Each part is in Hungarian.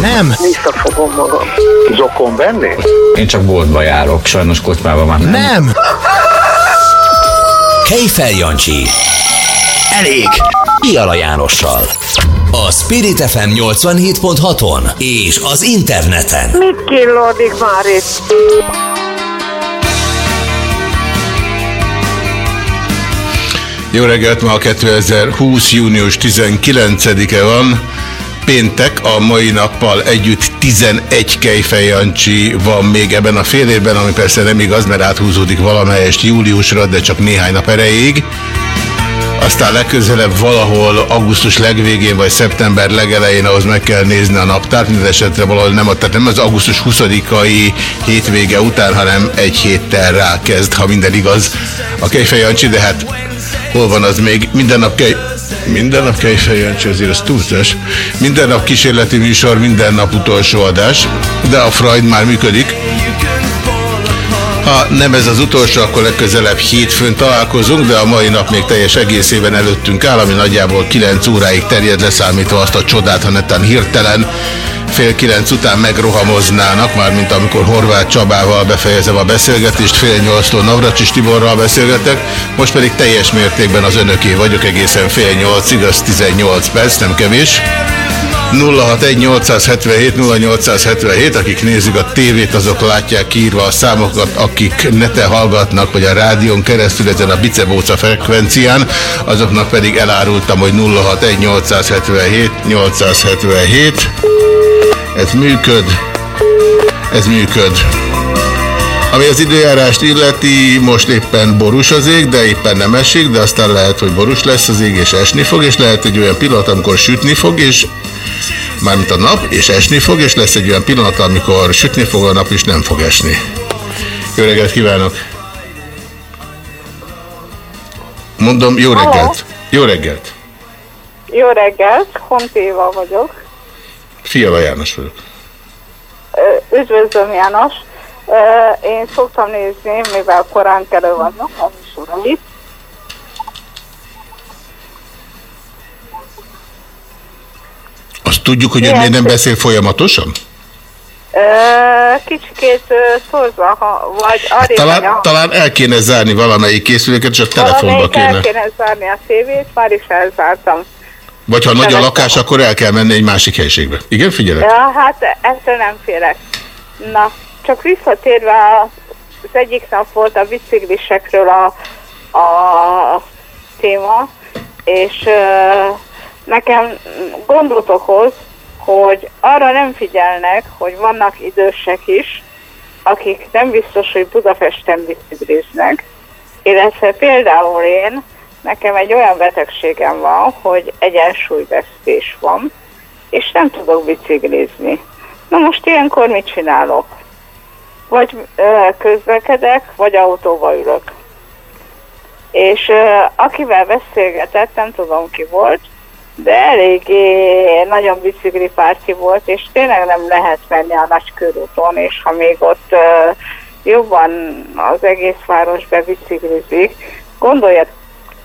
Nem. Visszafogom magam. Zokon venni? Én csak boltba járok, sajnos kocsmában már nem. Nem. Kejfel Jancsi. Elég. Iala Jánossal. A Spirit FM 87.6-on és az interneten. Mit killódik már itt? Jó reggelt, ma a 2020. június 19-e van. Péntek, a mai nappal együtt 11 Kejfej Jancsi van még ebben a fél évben, ami persze nem igaz, mert áthúzódik valamelyest júliusra, de csak néhány nap erejéig. Aztán legközelebb valahol augusztus legvégén vagy szeptember legelején ahhoz meg kell nézni a naptárt, minden esetre valahol nem, tehát nem az augusztus 20-ai hétvége után, hanem egy héttel rákezd, ha minden igaz a Kejfej Jancsi, de hát hol van az még? Minden nap kej... Minden nap Kejfej Jancsi, azért az túlzás. Minden nap kísérleti műsor, minden nap utolsó adás, de a Freud már működik. Ha nem ez az utolsó, akkor legközelebb hétfőn találkozunk, de a mai nap még teljes egészében előttünk áll, ami nagyjából 9 óráig terjed leszámítva azt a csodát, ha netán hirtelen fél kilenc után megrohamoznának, mármint amikor Horváth Csabával befejezem a beszélgetést, fél nyolctól Navracsis Tiborral beszélgetek, most pedig teljes mértékben az önöké vagyok egészen fél nyolcig, az 18 perc, nem kevés. 061-877-0877, akik nézik a tévét, azok látják kiírva a számokat, akik nete hallgatnak, vagy a rádión keresztül ezen a bicebóca frekvencián, azoknak pedig elárultam, hogy 061-877-877. Ez működ, ez működ. Ami az időjárást illeti, most éppen borús az ég, de éppen nem esik, de aztán lehet, hogy borús lesz az ég, és esni fog, és lehet egy olyan pillanat, amikor sütni fog, és mármint a nap, és esni fog, és lesz egy olyan pillanat, amikor sütni fog a nap, és nem fog esni. Jó reggelt kívánok! Mondom, jó reggelt! Jó reggelt! Jó reggelt, Hontéva vagyok. Fiala János vagyok. Üdvözlöm János. Én szoktam nézni, mivel korán kelő vannak a műsorait. Azt tudjuk, hogy ön miért nem beszél folyamatosan? Kicsikét ha, vagy arrébb Talán, talán el kéne zárni valamelyik készüléket, és a telefonba valamelyik el kéne. kéne zárni a tévét, már is elzártam. Vagy ha nagy a lakás, akkor el kell menni egy másik helyiségbe. Igen, figyelek? Ja, hát ettől nem félek. Na, csak visszatérve az egyik nap volt a biciklisekről a, a téma, és ö, nekem gondot okoz, hogy arra nem figyelnek, hogy vannak idősek is, akik nem biztos, hogy Budapesten bicikliznek, illetve például én, nekem egy olyan betegségem van, hogy egyensúlyvesztés van, és nem tudok biciklizni. Na most ilyenkor mit csinálok? Vagy ö, közlekedek, vagy autóba ülök. És ö, akivel beszélgetett, nem tudom ki volt, de eléggé nagyon biciklipárti volt, és tényleg nem lehet menni a nagy körúton, és ha még ott ö, jobban az egész város bebiciklizik,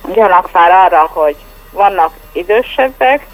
gondoljanak már arra, hogy vannak idősebbek,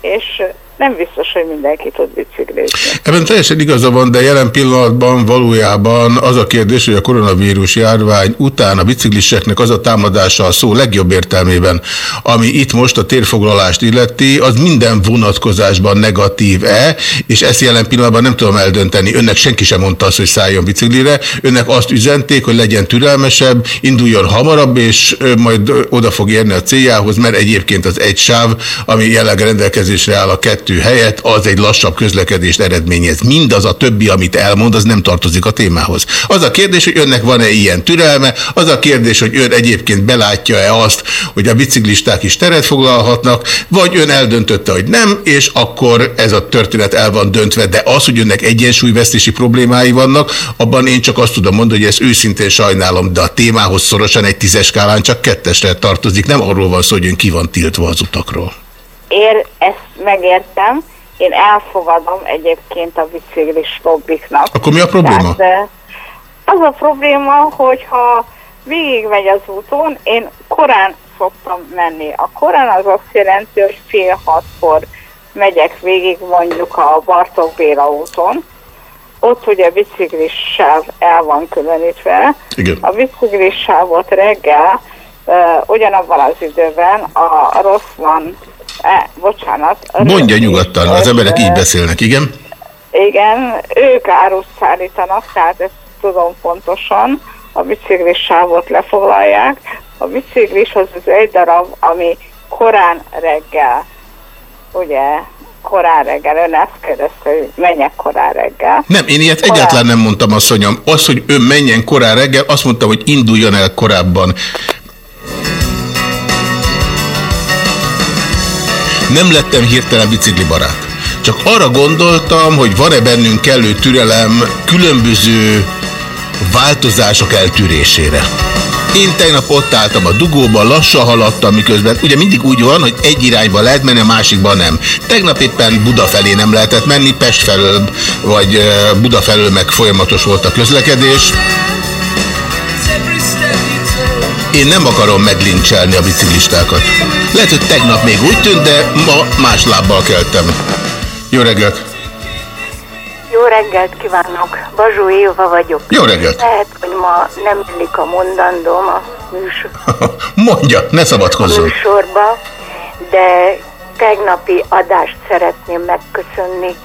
és nem biztos, hogy mindenki tud biciklizni. Ebben teljesen igaza van, de jelen pillanatban valójában az a kérdés, hogy a koronavírus járvány után a bicikliseknek az a támadása a szó legjobb értelmében, ami itt most a térfoglalást illeti, az minden vonatkozásban negatív-e, és ezt jelen pillanatban nem tudom eldönteni. Önnek senki sem mondta azt, hogy szálljon biciklire, önnek azt üzenték, hogy legyen türelmesebb, induljon hamarabb, és majd oda fog érni a céljához, mert egyébként az egy sáv, ami jelenleg rendelkezésre áll a kettő kettő helyett az egy lassabb közlekedést eredményez. Mindaz a többi, amit elmond, az nem tartozik a témához. Az a kérdés, hogy önnek van-e ilyen türelme, az a kérdés, hogy ön egyébként belátja-e azt, hogy a biciklisták is teret foglalhatnak, vagy ön eldöntötte, hogy nem, és akkor ez a történet el van döntve, de az, hogy önnek egyensúlyvesztési problémái vannak, abban én csak azt tudom mondani, hogy ezt őszintén sajnálom, de a témához szorosan egy tízes skálán csak kettesre tartozik. Nem arról van szó, hogy ön ki van tiltva az utakról. Ér, ezt megértem. Én elfogadom egyébként a biciklis lobbiknak. Akkor mi a probléma? Tehát, eh, az a probléma, hogyha végigmegy az úton, én korán szoktam menni. A korán az azt jelenti, hogy fél hatkor megyek végig mondjuk a Bartók Béla úton, ott ugye biciklis sáv el van különítve. Igen. A biciklis sávot reggel uh, ugyanabban az időben a rossz van, eh, bocsánat. Mondja nyugodtan, az emberek így beszélnek, igen? Igen, ők árust szállítanak, tehát ezt tudom pontosan, a biciklis sávot lefoglalják. A biciklis az az egy darab, ami korán reggel, ugye, korán reggel, ön ezt kérdezte, hogy menjek korán reggel. Nem, én ilyet Korán. egyáltalán nem mondtam, asszonyom. Az, hogy ön menjen korán reggel, azt mondtam, hogy induljon el korábban. Nem lettem hirtelen biciklibarát. Csak arra gondoltam, hogy van-e bennünk kellő türelem különböző változások eltűrésére. Én tegnap ott álltam a dugóban, lassan haladtam, miközben ugye mindig úgy van, hogy egy irányba lehet menni, a másikban nem. Tegnap éppen Buda felé nem lehetett menni, Pest felől, vagy Buda felől meg folyamatos volt a közlekedés. Én nem akarom meglincselni a biciklistákat. Lehet, hogy tegnap még úgy tűnt, de ma más lábbal keltem. Jó reggelt! Jó reggelt kívánok! Bazsó Éva vagyok. Jó reggelt! Lehet, hogy ma nem illik a mondandóm a műsor, Mondja, ne szabadkozzon! műsorba, de tegnapi adást szeretném megköszönni.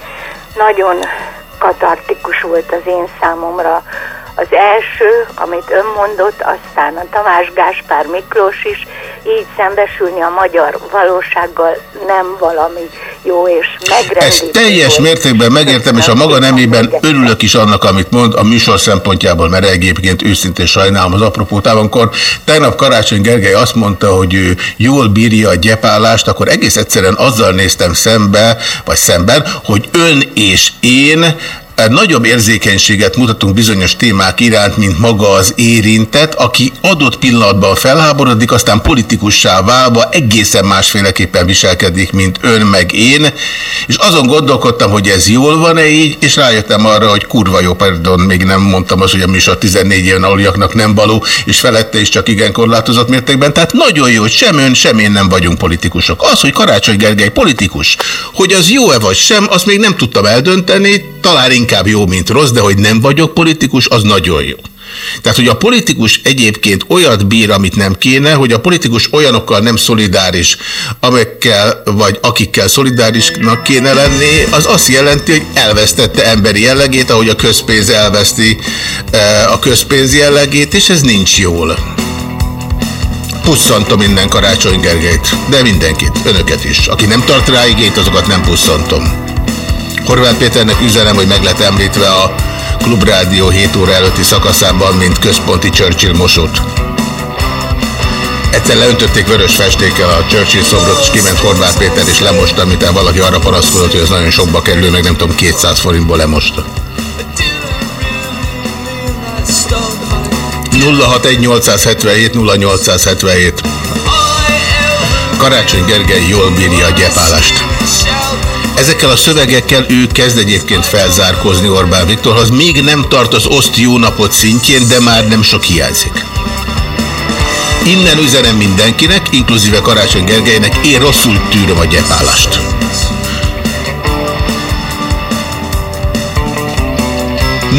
Nagyon katartikus volt az én számomra. Az első, amit ön mondott, aztán a Tamás Gáspár Miklós is, így szembesülni a magyar valósággal nem valami jó és megrendítő. Ezt teljes mértékben megértem, és a maga nemében örülök is annak, amit mond a műsor szempontjából, mert egyébként őszintén sajnálom az apropótában. Amikor tegnap Karácsony Gergely azt mondta, hogy ő jól bírja a gyepállást, akkor egész egyszerűen azzal néztem szembe, vagy szemben, hogy ön és én nagyobb érzékenységet mutatunk bizonyos témák iránt, mint maga az érintett, aki adott pillanatban felháborodik, aztán politikussá válva egészen másféleképpen viselkedik, mint ön meg én, és azon gondolkodtam, hogy ez jól van-e így, és rájöttem arra, hogy kurva jó, pardon, még nem mondtam azt, hogy a műsor 14 éven aluljaknak nem való, és felette is csak igen korlátozott mértékben, tehát nagyon jó, hogy sem ön, sem én nem vagyunk politikusok. Az, hogy Karácsony Gergely politikus, hogy az jó-e vagy sem, azt még nem tudtam eldönteni, talán inkább jó, mint rossz, de hogy nem vagyok politikus, az nagyon jó. Tehát, hogy a politikus egyébként olyat bír, amit nem kéne, hogy a politikus olyanokkal nem szolidáris, amekkel vagy akikkel szolidárisnak kéne lenni, az azt jelenti, hogy elvesztette emberi jellegét, ahogy a közpénz elveszti eh, a közpénz jellegét, és ez nincs jól. Pusszantom minden Karácsony Gergelyt, de mindenkit, önöket is. Aki nem tart rá igét, azokat nem pusszantom. Horváth Péternek üzenem, hogy meg lett említve a Klubrádió 7 óra előtti szakaszában, mint központi Churchill mosót. Egyszer leöntötték vörös festékkel a Churchill szobrot, és kiment Horváth Péter, és lemosta, amit valaki arra panaszkodott, hogy ez nagyon sokba kerül, meg nem tudom, 200 forintból lemosta. 061877 0877 Karácsony Gergely jól bírja a gyepállást. Ezekkel a szövegekkel ő kezd egyébként felzárkózni Orbán Viktorhoz. Még nem tart az oszt jó napot szintjén, de már nem sok hiányzik. Innen üzenem mindenkinek, inkluzíve Karácsony Gergelynek, én rosszul tűröm a gyepállást.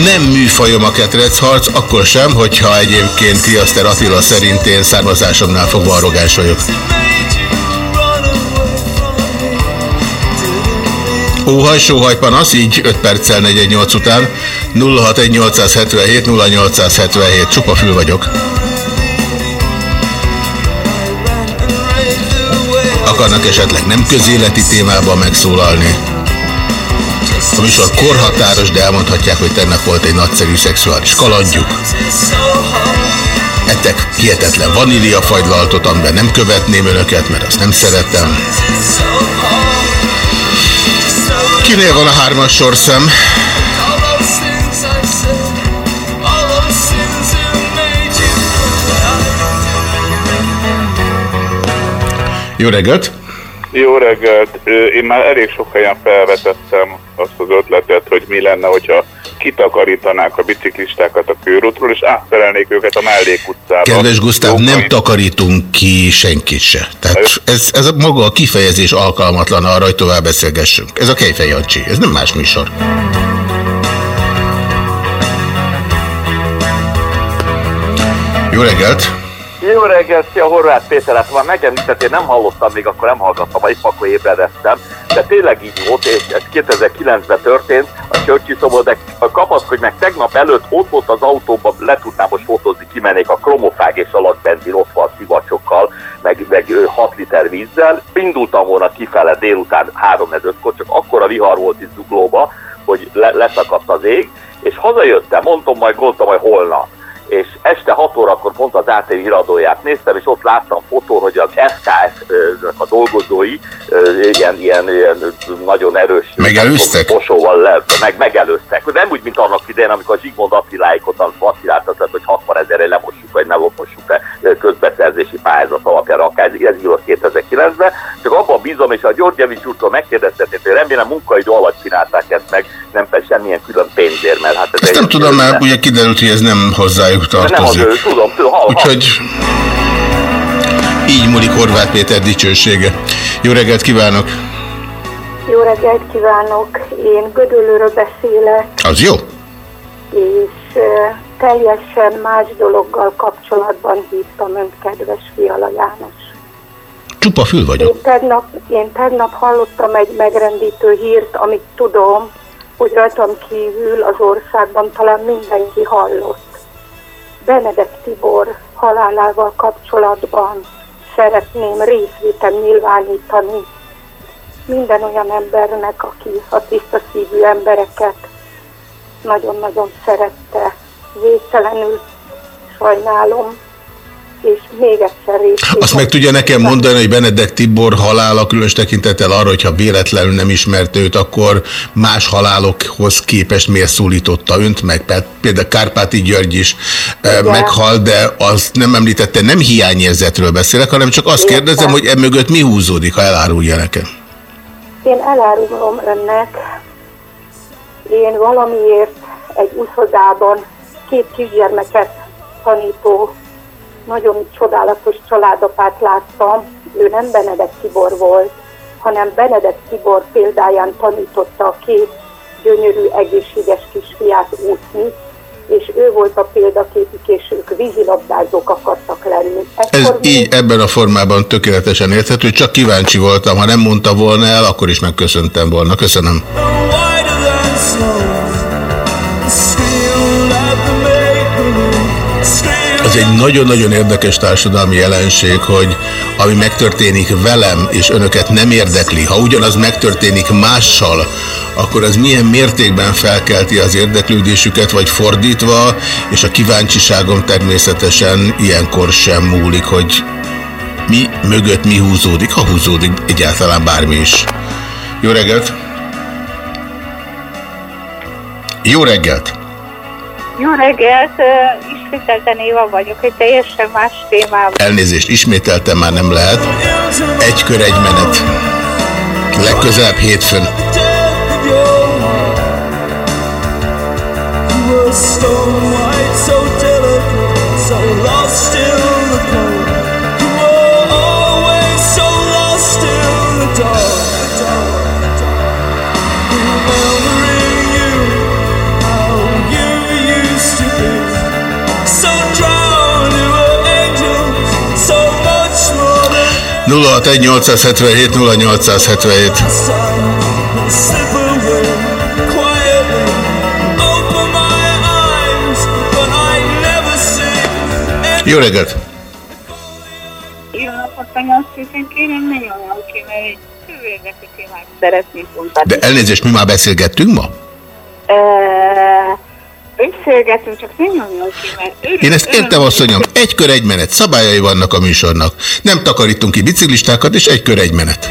Nem műfajom a ketrecharc, akkor sem, hogyha egyébként Kriaszter Attila szerint én származásomnál fogva arrogáns vagyok. Óhaj, sóhaj, panasz, így 5 perccel 418 után 061877 0877, csupa fül vagyok. Akarnak esetleg nem közéleti témában megszólalni. A műsor korhatáros, de elmondhatják, hogy tegnap volt egy nagyszerű szexuális kalandjuk. Ettek hihetetlen vaníliafagylaltot, amiben nem követném önöket, mert azt nem szeretem. Kinél van a hármas sorszám? Jó reggelt! Jó reggelt! Én már elég sok helyen felvetettem azt az ötletet, hogy mi lenne, hogyha kitakarítanák a biciklistákat a körútról, és átterelnék őket a mellékutcába. Kedves Gusztáv, nem takarítunk ki senkit se. Tehát ez, ez a maga a kifejezés alkalmatlan arra, hogy tovább beszélgessünk. Ez a Kejfej Jancsi, ez nem más műsor. Jó reggelt! Jó reggelt, szia Horváth Péter, hát már megemlített, én nem hallottam még, akkor nem hallgattam, épp akkor ébredeztem, de tényleg így volt, és ez 2009-ben történt, a Csörcsi szobor, de kapaszkodj meg, tegnap előtt ott volt az autóban, le tudnám most fotózni, kimennék a kromofág és a lakbenzin ott szivacsokkal, meg, meg ö, 6 liter vízzel, indultam volna kifele délután 3-5-kor, csak akkora vihar volt itt zuglóba, hogy le, leszakadt az ég, és hazajöttem, mondtam majd, gondoltam majd holnap és este 6 órakor pont az ATV híradóját néztem, és ott láttam fotón, hogy az SKS-nek a dolgozói ilyen, ilyen, ilyen nagyon erős Megelőztek? Mosóval le, meg, megelőztek. Nem úgy, mint annak idején, amikor Zsigmond Attiláikot az vaciláltatott, hogy 60 ezerre lemossuk, vagy ne mossuk le ö, közbeszerzési pályázat alapján, akár ez, írott 2009-ben. Csak abban bízom, és a Györgyevics úrtól megkérdeztetném, hogy remélem munkaidő alatt csinálták ezt meg, nem pedig semmilyen külön pénzért, mert hát ez Ezt nem tudom, mert ugye kiderült, hogy ez nem hozzájuk nem az tartozik. ő, tudom, tudom, hall, Úgyhogy így múlik Horváth Péter dicsősége. Jó reggelt kívánok! Jó reggelt kívánok! Én Gödöllőről beszélek, Az jó? és teljesen más dologgal kapcsolatban hívtam önt, kedves Fiala János. Csupa fül vagyok. Én tegnap, én tegnap hallottam egy megrendítő hírt, amit tudom, hogy rajtam kívül az országban talán mindenki hallott. Benedek Tibor halálával kapcsolatban szeretném részvétel nyilvánítani minden olyan embernek, aki a tiszta szívű embereket nagyon-nagyon szerette. Végtelenül sajnálom, és még egyszer részvétel. Azt meg tudja nekem mondani, hogy Benedek Tibor halála különös tekintettel arra, hogyha véletlenül nem ismerte őt, akkor más halálokhoz képest miért szólította önt meg? Pé- Például Kárpáti György is eh, meghalt, de azt nem említette, nem hiányérzetről beszélek, hanem csak azt kérdezem, hogy emögött mi húzódik, ha elárulja nekem. Én elárulom önnek, én valamiért egy úszodában két kisgyermeket tanító, nagyon csodálatos családapát láttam. Ő nem Benedek Tibor volt, hanem Benedek Tibor példáján tanította a két gyönyörű, egészséges kisfiát úszni, és ő volt a példaképük, és ők vízilabdázók akartak lenni. Ez Ekkor így ebben a formában tökéletesen érthető, csak kíváncsi voltam, ha nem mondta volna el, akkor is megköszöntem volna. Köszönöm. Az egy nagyon-nagyon érdekes társadalmi jelenség, hogy ami megtörténik velem, és önöket nem érdekli, ha ugyanaz megtörténik mással, akkor az milyen mértékben felkelti az érdeklődésüket, vagy fordítva, és a kíváncsiságom természetesen ilyenkor sem múlik, hogy mi mögött mi húzódik, ha húzódik egyáltalán bármi is. Jó reggelt! Jó reggelt! Jó reggelt, ismételten Éva vagyok, egy teljesen más témában. Elnézést, ismételtem már nem lehet. Egy kör, egy menet. Legközelebb hétfőn. So 061 877 0877 Jó reggelt! Jó napot Nagyon szépen kérem, ne egy szeretnék. De elnézést, mi már beszélgettünk ma? Beszélgetünk, csak ne nyomjon ki, mert örül, Én ezt értem, asszonyom. Egy kör, egy menet. Szabályai vannak a műsornak. Nem takarítunk ki biciklistákat, és egy kör, egy menet.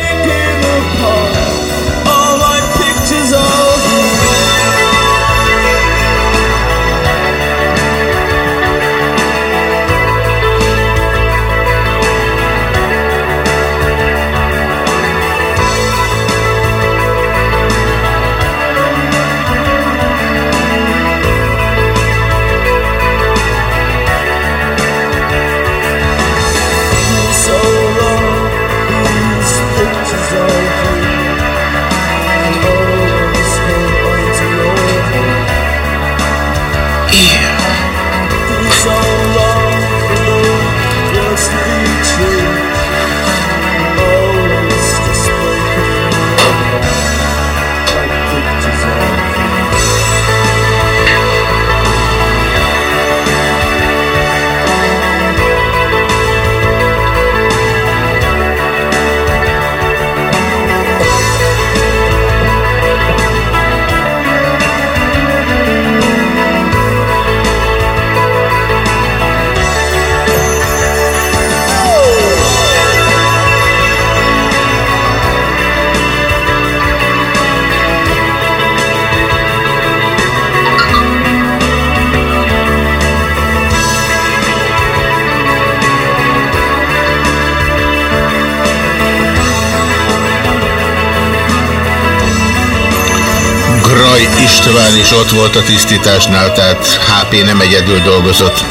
Ott volt a tisztításnál, tehát HP nem egyedül dolgozott.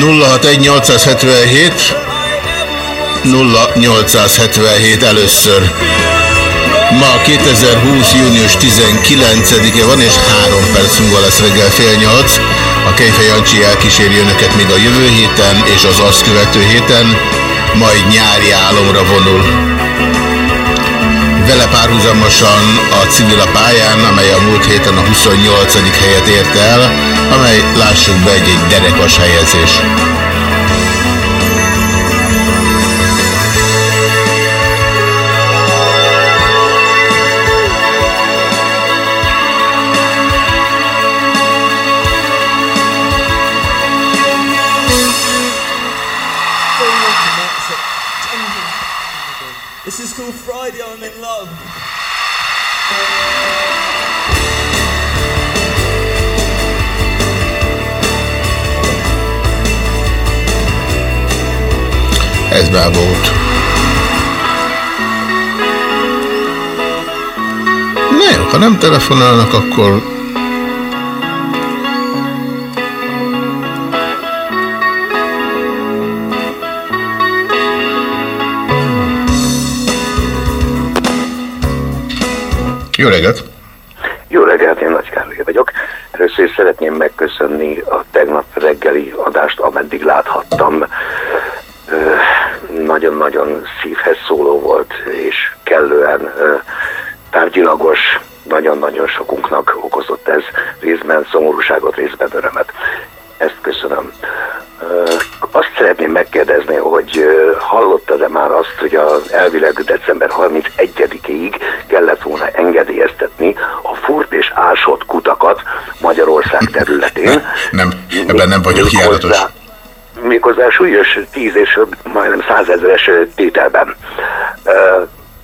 Nulla hat egy 877 0877 először. Ma 2020. június 19-e van, és három perc múlva lesz reggel fél nyolc. A Kejfej Jancsi elkíséri önöket még a jövő héten és az azt követő héten, majd nyári álomra vonul. Vele párhuzamosan a civil a pályán, amely a múlt héten a 28. helyet érte el, amely lássuk be egy, egy derekas helyezés. Volt. Na jó, ha nem telefonálnak, akkor... Jó reggelt! Jó reggelt, én Nagy Károly vagyok. Először is szeretném megköszönni a tegnap reggeli adást, ameddig láthattam. Ö, Nagyon-nagyon szívhez szóló volt, és kellően ö, tárgyilagos, nagyon-nagyon sokunknak okozott ez részben szomorúságot, részben örömet. Ezt köszönöm. Ö, Azt szeretném megkérdezni, hogy ö, hallottad-e már azt, hogy az elvileg december 31-ig kellett volna engedélyeztetni a furt és ásott kutakat Magyarország területén. Nem, ebben nem vagyok. Méghozzá- Méghozzá súlyos tíz és majdnem százezeres tételben.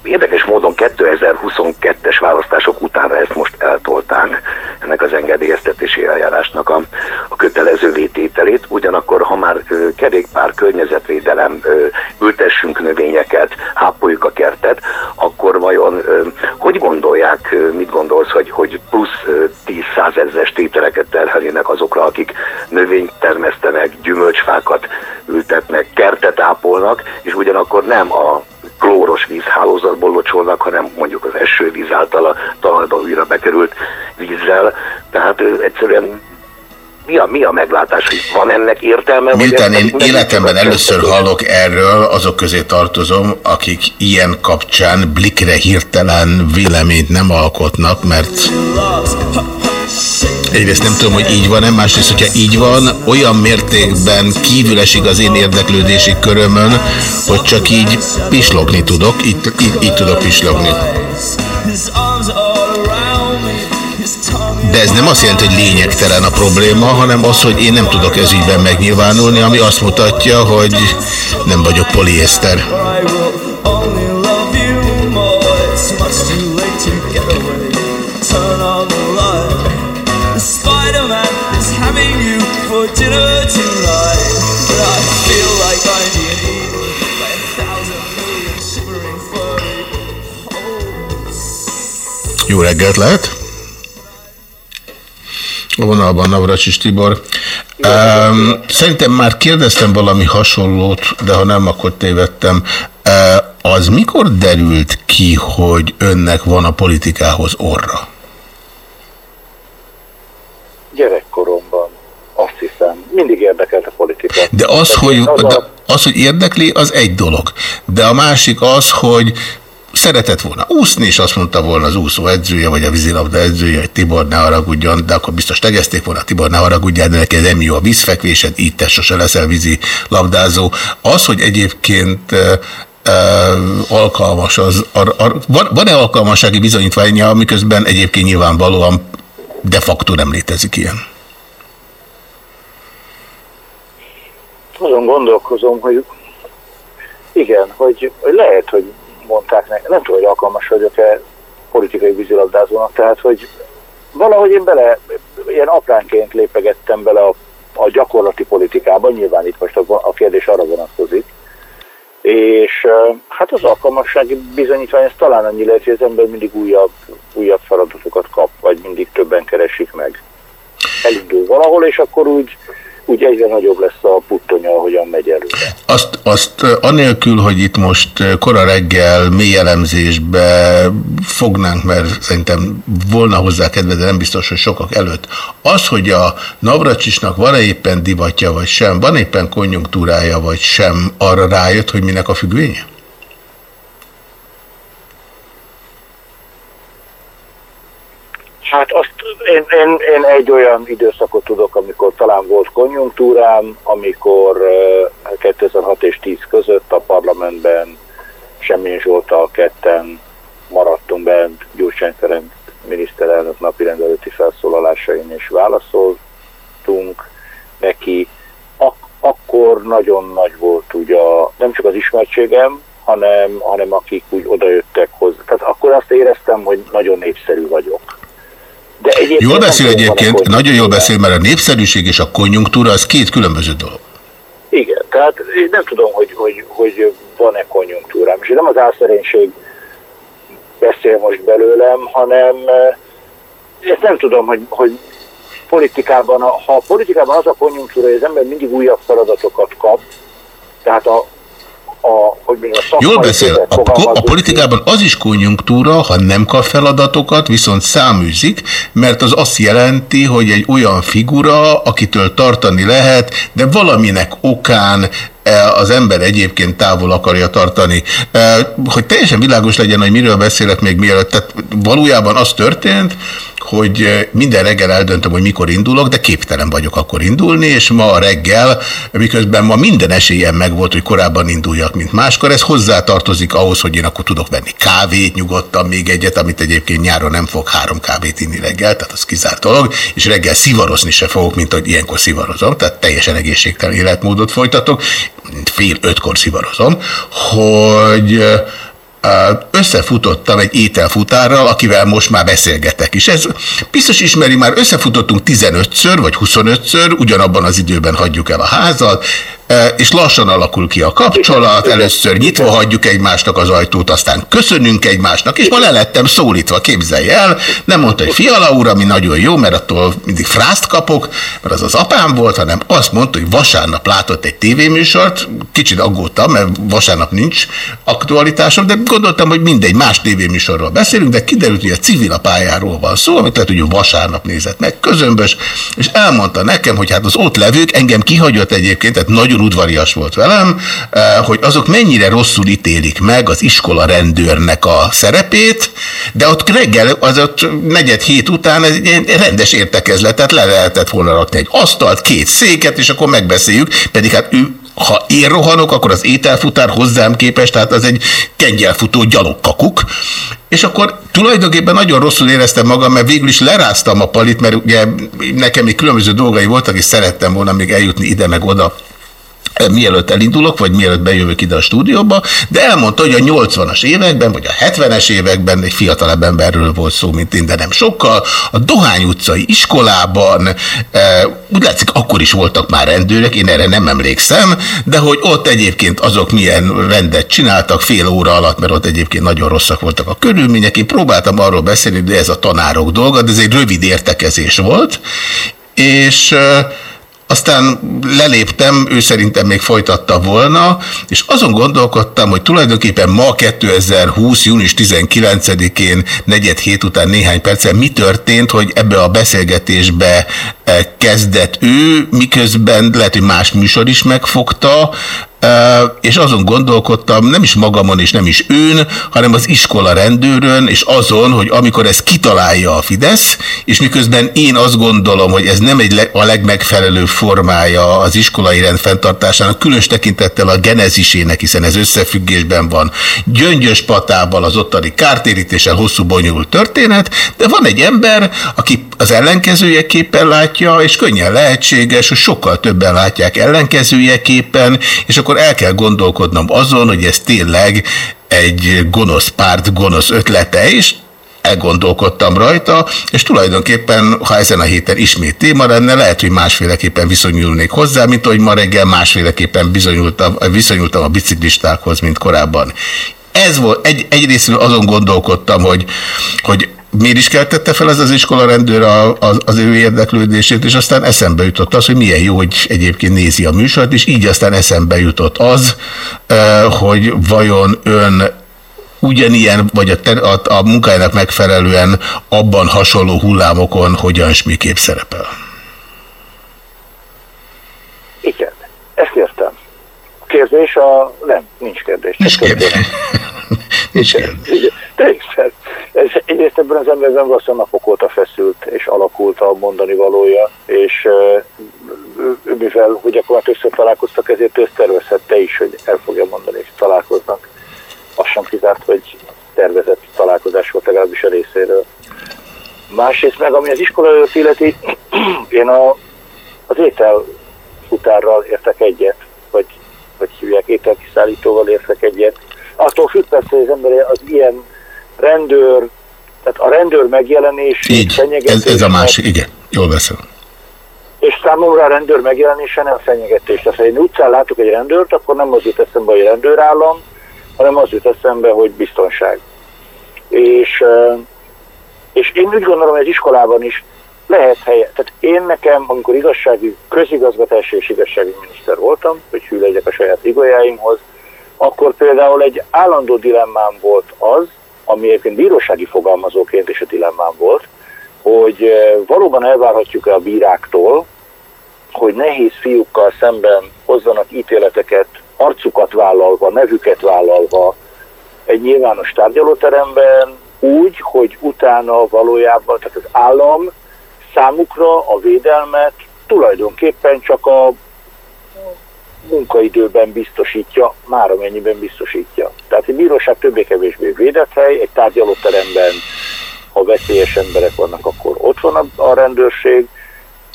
Érdekes módon 2022-es választások utánra ezt most eltolták, ennek az engedélyeztetési eljárásnak a, a kötelező vétételét. Ugyanakkor, ha már ö, kerékpár, környezetvédelem, ö, ültessünk növényeket, hápoljuk a kertet, akkor vajon ö, hogy gondolják, ö, mit gondolsz, hogy, hogy plusz ö, 10-100 ezeres tételeket terhelnének azokra, akik növényt termesztenek, gyümölcsfákat ültetnek, kertet ápolnak, ugyanakkor nem a klóros vízhálózatból locsolnak, hanem mondjuk az esővíz által a talajba újra bekerült vízzel. Tehát ö, egyszerűen mi a, mi a meglátás, hogy van ennek értelme? Miután én életemben először hallok erről, azok közé tartozom, akik ilyen kapcsán blikre hirtelen véleményt nem alkotnak, mert Egyrészt nem tudom, hogy így van-e, másrészt, hogyha így van, olyan mértékben kívül esik az én érdeklődési körömön, hogy csak így pislogni tudok, így, így, így tudok pislogni. De ez nem azt jelenti, hogy lényegtelen a probléma, hanem az, hogy én nem tudok ez ügyben megnyilvánulni, ami azt mutatja, hogy nem vagyok poliészter. Jó reggelt lehet! A vonalban Navracsis Tibor. Um, szerintem már kérdeztem valami hasonlót, de ha nem, akkor tévedtem. Uh, az mikor derült ki, hogy önnek van a politikához orra? Gyerekkoromban, azt hiszem. Mindig érdekelt a politika. De az, hogy, de az, hogy érdekli, az egy dolog. De a másik az, hogy szeretett volna úszni, és azt mondta volna az úszó edzője, vagy a vízilabda edzője, hogy Tibor ne haragudjon, de akkor biztos tegezték volna, Tibor ne haragudjál, de neked nem jó a vízfekvésed, így te sose leszel vízi labdázó. Az, hogy egyébként alkalmas az, van-e alkalmassági bizonyítványa, miközben egyébként nyilvánvalóan de facto nem létezik ilyen? Azon gondolkozom, hogy igen, hogy, hogy lehet, hogy mondták nekem, nem tudom, hogy alkalmas vagyok-e politikai vízilabdázónak, tehát hogy valahogy én bele, ilyen apránként lépegettem bele a, a gyakorlati politikába, nyilván itt most a, a kérdés arra vonatkozik, és hát az alkalmassági bizonyítvány ez talán annyi lehet, hogy az ember mindig újabb, újabb feladatokat kap, vagy mindig többen keresik meg. Elindul valahol, és akkor úgy úgy egyre nagyobb lesz a puttonya, ahogyan megy előre. Azt, azt anélkül, hogy itt most kora reggel mély elemzésbe fognánk, mert szerintem volna hozzá kedve, de nem biztos, hogy sokak előtt. Az, hogy a Navracsisnak van-e éppen divatja, vagy sem, van éppen konjunktúrája, vagy sem, arra rájött, hogy minek a függvénye? Hát azt én, én, én egy olyan időszakot tudok, amikor talán volt konjunktúrám, amikor 2006 és 10 között a parlamentben Semmi Zsoltal ketten maradtunk bent Gyurcsány Ferenc miniszterelnök napi rendelőti felszólalásain és válaszoltunk neki. Ak- akkor nagyon nagy volt ugye nem csak az ismertségem, hanem, hanem akik úgy odajöttek hozzá. Tehát akkor azt éreztem, hogy nagyon népszerű vagyok de jól beszél egyébként, nagyon jól beszél, mert a népszerűség és a konjunktúra az két különböző dolog. Igen, tehát én nem tudom, hogy, hogy, hogy van-e konjunktúrám, és nem az álszerénység beszél most belőlem, hanem eh, ezt nem tudom, hogy, hogy politikában, ha a politikában az a konjunktúra, hogy az ember mindig újabb feladatokat kap, tehát a, a, hogy a Jól beszél. A, a politikában az is konjunktúra, ha nem kap feladatokat, viszont száműzik, mert az azt jelenti, hogy egy olyan figura, akitől tartani lehet, de valaminek okán e, az ember egyébként távol akarja tartani. E, hogy teljesen világos legyen, hogy miről beszélek még mielőtt, tehát valójában az történt, hogy eh, minden reggel eldöntöm, hogy mikor indulok, de képtelen vagyok akkor indulni, és ma reggel, miközben ma minden esélyem megvolt, hogy korábban induljak, mint máskor, ez hozzátartozik ahhoz, hogy én akkor tudok venni kávét nyugodtan, még egyet, amit egyébként nyáron nem fog három kávét inni reggel, tehát az kizárt dolog, és reggel szivarozni se fogok, mint hogy ilyenkor szivarozom, tehát teljesen egészségtelen életmódot folytatok, fél ötkor szivarozom, hogy eh, összefutottam egy ételfutárral, akivel most már beszélgetek is. Ez biztos ismeri, már összefutottunk 15-ször vagy 25-ször, ugyanabban az időben hagyjuk el a házat, és lassan alakul ki a kapcsolat, először nyitva hagyjuk egymásnak az ajtót, aztán köszönünk egymásnak, és ma lelettem szólítva, képzelj el, nem mondta, hogy fiala úr, ami nagyon jó, mert attól mindig frászt kapok, mert az az apám volt, hanem azt mondta, hogy vasárnap látott egy tévéműsort, kicsit aggódtam, mert vasárnap nincs aktualitásom, de gondoltam, hogy mindegy, más tévéműsorról beszélünk, de kiderült, hogy a civil pályáról van szó, amit lehet, hogy vasárnap nézett meg közömbös, és elmondta nekem, hogy hát az ott levők engem kihagyott egyébként, tehát nagyon nagyon udvarias volt velem, eh, hogy azok mennyire rosszul ítélik meg az iskola rendőrnek a szerepét, de ott reggel, az ott negyed hét után egy rendes értekezletet le lehetett volna rakni. Egy asztalt, két széket, és akkor megbeszéljük, pedig hát ő ha én rohanok, akkor az ételfutár hozzám képest, tehát az egy kengyelfutó gyalogkakuk, és akkor tulajdonképpen nagyon rosszul éreztem magam, mert végül is leráztam a palit, mert ugye nekem még különböző dolgai voltak, és szerettem volna még eljutni ide meg oda mielőtt elindulok, vagy mielőtt bejövök ide a stúdióba, de elmondta, hogy a 80-as években, vagy a 70-es években egy fiatalabb emberről volt szó, mint én, de nem sokkal. A Dohány utcai iskolában, e, úgy látszik, akkor is voltak már rendőrök, én erre nem emlékszem, de hogy ott egyébként azok milyen rendet csináltak fél óra alatt, mert ott egyébként nagyon rosszak voltak a körülmények. Én próbáltam arról beszélni, de ez a tanárok dolga, de ez egy rövid értekezés volt, és e, aztán leléptem, ő szerintem még folytatta volna, és azon gondolkodtam, hogy tulajdonképpen ma 2020. június 19-én, negyed hét után néhány perccel mi történt, hogy ebbe a beszélgetésbe eh, kezdett ő, miközben lehet, hogy más műsor is megfogta, és azon gondolkodtam, nem is magamon és nem is őn, hanem az iskola rendőrön, és azon, hogy amikor ez kitalálja a Fidesz, és miközben én azt gondolom, hogy ez nem egy a legmegfelelőbb formája az iskolai rend fenntartásának, különös tekintettel a genezisének, hiszen ez összefüggésben van. Gyöngyös Patával, az ottani kártérítéssel hosszú bonyolult történet, de van egy ember, aki az ellenkezőjeképpen látja, és könnyen lehetséges, hogy sokkal többen látják ellenkezőjeképpen, és akkor akkor el kell gondolkodnom azon, hogy ez tényleg egy gonosz párt, gonosz ötlete is, elgondolkodtam rajta, és tulajdonképpen, ha ezen a héten ismét téma lenne, lehet, hogy másféleképpen viszonyulnék hozzá, mint ahogy ma reggel másféleképpen viszonyultam, viszonyultam a biciklistákhoz, mint korábban. Ez volt, egy, egyrésztről azon gondolkodtam, hogy, hogy miért is keltette fel ez az iskola rendőr a, az, az ő érdeklődését, és aztán eszembe jutott az, hogy milyen jó, hogy egyébként nézi a műsort, és így aztán eszembe jutott az, hogy vajon ön ugyanilyen, vagy a, a, a munkájának megfelelően abban hasonló hullámokon hogyan és miképp szerepel? Igen, ezt értem. Kérdés a... nem, nincs kérdés. Nincs kérdés. nincs kérdés. Tényleg, egyrészt ebben az emberben valószínűleg napok óta feszült és alakult a mondani valója, és mivel hogy akkor már többször találkoztak, ezért össztervezhette is, hogy el fogja mondani, és találkoznak. Az sem kizárt, hogy tervezett találkozás volt legalábbis a részéről. Másrészt meg, ami az iskola előtt illeti, én a, az étel futárral értek egyet, vagy, vagy hívják ételkiszállítóval értek egyet. Attól függ persze, hogy az ember az ilyen rendőr, tehát a rendőr megjelenés, Így, ez, ez a másik, igen, jól beszél. És számomra a rendőr megjelenése nem fenyegetés. Tehát ha én utcán látok egy rendőrt, akkor nem az jut eszembe, hogy rendőrállam, hanem az jut eszembe, hogy biztonság. És, és én úgy gondolom, hogy az iskolában is lehet helye. Tehát én nekem, amikor igazsági, közigazgatási és igazsági miniszter voltam, hogy hű legyek a saját igolyáimhoz, akkor például egy állandó dilemmám volt az, ami egyébként bírósági fogalmazóként is a dilemmám volt, hogy eh, valóban elvárhatjuk-e a bíráktól, hogy nehéz fiúkkal szemben hozzanak ítéleteket, arcukat vállalva, nevüket vállalva egy nyilvános tárgyalóteremben, úgy, hogy utána valójában, tehát az állam számukra a védelmet tulajdonképpen csak a munkaidőben biztosítja, már amennyiben biztosítja. Tehát egy bíróság többé-kevésbé védett hely, egy tárgyalóteremben, ha veszélyes emberek vannak, akkor ott van a, rendőrség,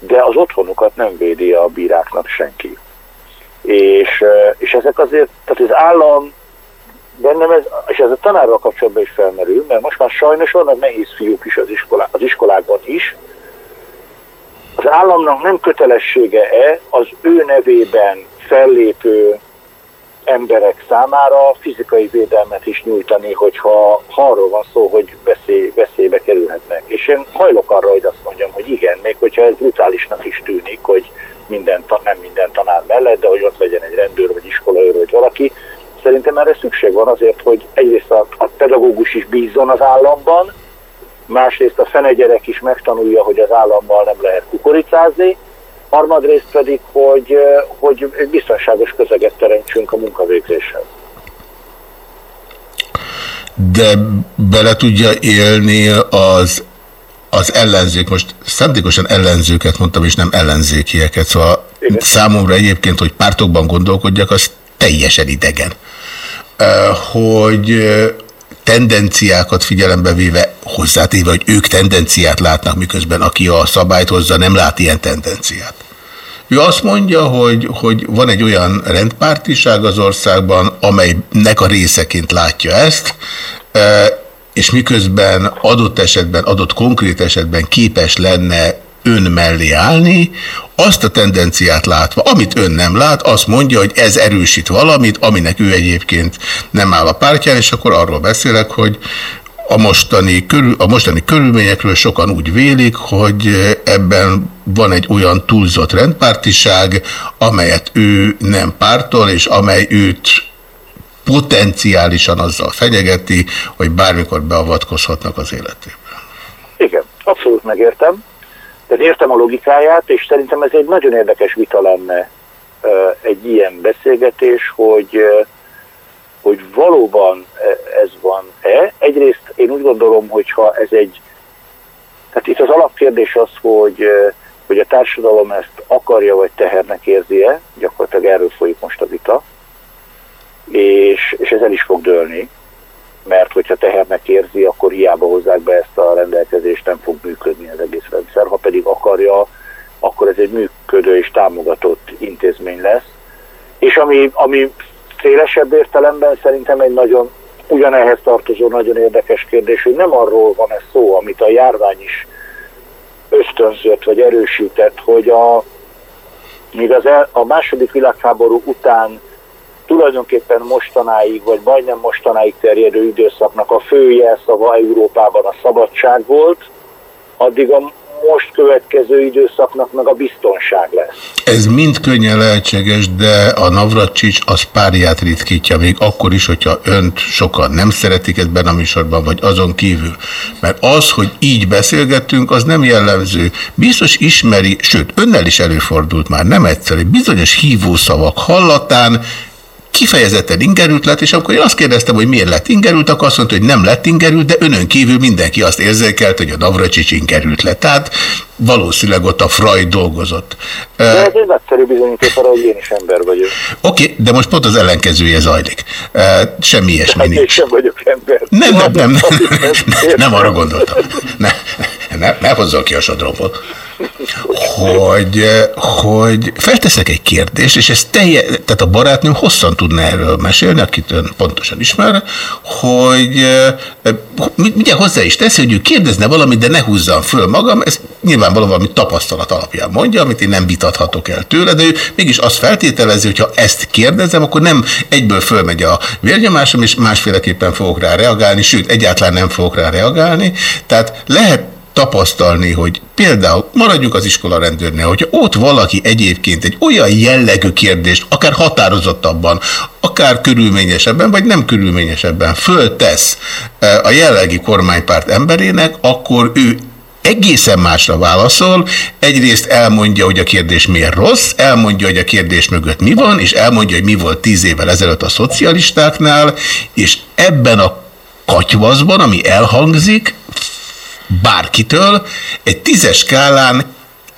de az otthonukat nem védi a bíráknak senki. És, és ezek azért, tehát az állam bennem ez, és ez a tanárral kapcsolatban is felmerül, mert most már sajnos vannak nehéz fiúk is az, iskolá, az iskolákban is. Az államnak nem kötelessége-e az ő nevében fellépő emberek számára fizikai védelmet is nyújtani, hogyha ha arról van szó, hogy veszély, veszélybe kerülhetnek. És én hajlok arra, hogy azt mondjam, hogy igen, még hogyha ez brutálisnak is tűnik, hogy minden, nem minden tanár mellett, de hogy ott legyen egy rendőr, vagy iskolaőr, vagy valaki, szerintem erre szükség van azért, hogy egyrészt a, a pedagógus is bízzon az államban, másrészt a fenegyerek is megtanulja, hogy az állammal nem lehet kukoricázni, harmadrészt pedig, hogy, hogy egy biztonságos közeget teremtsünk a munkavégzéshez. de bele tudja élni az, az ellenzék, most szándékosan ellenzőket mondtam, és nem ellenzékieket, szóval Igen. számomra egyébként, hogy pártokban gondolkodjak, az teljesen idegen. Hogy tendenciákat figyelembe véve hozzátéve, hogy ők tendenciát látnak, miközben aki a szabályt hozza, nem lát ilyen tendenciát. Ő azt mondja, hogy, hogy van egy olyan rendpártiság az országban, amelynek a részeként látja ezt, e, és miközben adott esetben, adott konkrét esetben képes lenne ön mellé állni, azt a tendenciát látva, amit ön nem lát, azt mondja, hogy ez erősít valamit, aminek ő egyébként nem áll a pártján, és akkor arról beszélek, hogy a mostani, körül, a mostani körülményekről sokan úgy vélik, hogy ebben van egy olyan túlzott rendpártiság, amelyet ő nem pártol, és amely őt potenciálisan azzal fenyegeti, hogy bármikor beavatkozhatnak az életébe. Igen, abszolút megértem. Tehát értem a logikáját, és szerintem ez egy nagyon érdekes vita lenne egy ilyen beszélgetés, hogy hogy valóban ez van-e. Egyrészt én úgy gondolom, hogy ha ez egy, tehát itt az alapkérdés az, hogy, ö, hogy a társadalom ezt akarja vagy tehernek érzi-e, gyakorlatilag erről folyik most a vita, és, és ez el is fog dőlni, mert hogyha tehernek érzi, akkor hiába hozzák be ezt a rendelkezést, nem fog működni az egész rendszer. Ha pedig akarja, akkor ez egy működő és támogatott intézmény lesz. És ami, ami szélesebb értelemben szerintem egy nagyon ugyanehhez tartozó nagyon érdekes kérdés, hogy nem arról van ez szó, amit a járvány is ösztönzött vagy erősített, hogy a, míg az el, a második világháború után tulajdonképpen mostanáig, vagy majdnem mostanáig terjedő időszaknak a fő jelszava Európában a szabadság volt, addig a most következő időszaknak meg a biztonság lesz. Ez mind könnyen lehetséges, de a Navracsics az párját ritkítja, még akkor is, hogyha önt sokan nem szeretik ebben a műsorban, vagy azon kívül. Mert az, hogy így beszélgettünk, az nem jellemző. Biztos ismeri, sőt, önnel is előfordult már, nem egyszerű, bizonyos hívószavak hallatán, kifejezetten ingerült lett, és amikor én azt kérdeztem, hogy miért lett ingerült, akkor azt mondta, hogy nem lett ingerült, de önön kívül mindenki azt érzékelt, hogy a Navracsics ingerült lett. Tehát valószínűleg ott a Freud dolgozott. De ez egy nagyszerű bizonyíték arra, hogy én is ember vagyok. Oké, okay, de most pont az ellenkezője zajlik. Semmi ilyesmi Hát én nincs. sem vagyok ember. Nem, nem, nem, nem, nem, nem arra gondoltam. Ne, ne, ne hozzon ki a sodromból. Hogy, hogy felteszek egy kérdést, és ez telje, tehát a barátnőm hosszan tudna erről mesélni, akit ön pontosan ismer, hogy ugye hozzá is teszi, hogy ő kérdezne valamit, de ne húzzam föl magam, ez nyilvánvalóan valami tapasztalat alapján mondja, amit én nem vitathatok el tőle, de ő mégis azt feltételezi, hogy ha ezt kérdezem, akkor nem egyből fölmegy a vérnyomásom, és másféleképpen fogok rá reagálni, sőt, egyáltalán nem fogok rá reagálni. Tehát lehet tapasztalni, hogy például maradjuk az iskola rendőrnél, hogyha ott valaki egyébként egy olyan jellegű kérdést, akár határozottabban, akár körülményesebben, vagy nem körülményesebben föltesz a jellegi kormánypárt emberének, akkor ő egészen másra válaszol. Egyrészt elmondja, hogy a kérdés miért rossz, elmondja, hogy a kérdés mögött mi van, és elmondja, hogy mi volt tíz évvel ezelőtt a szocialistáknál, és ebben a katyvaszban, ami elhangzik, bárkitől, egy tízes skálán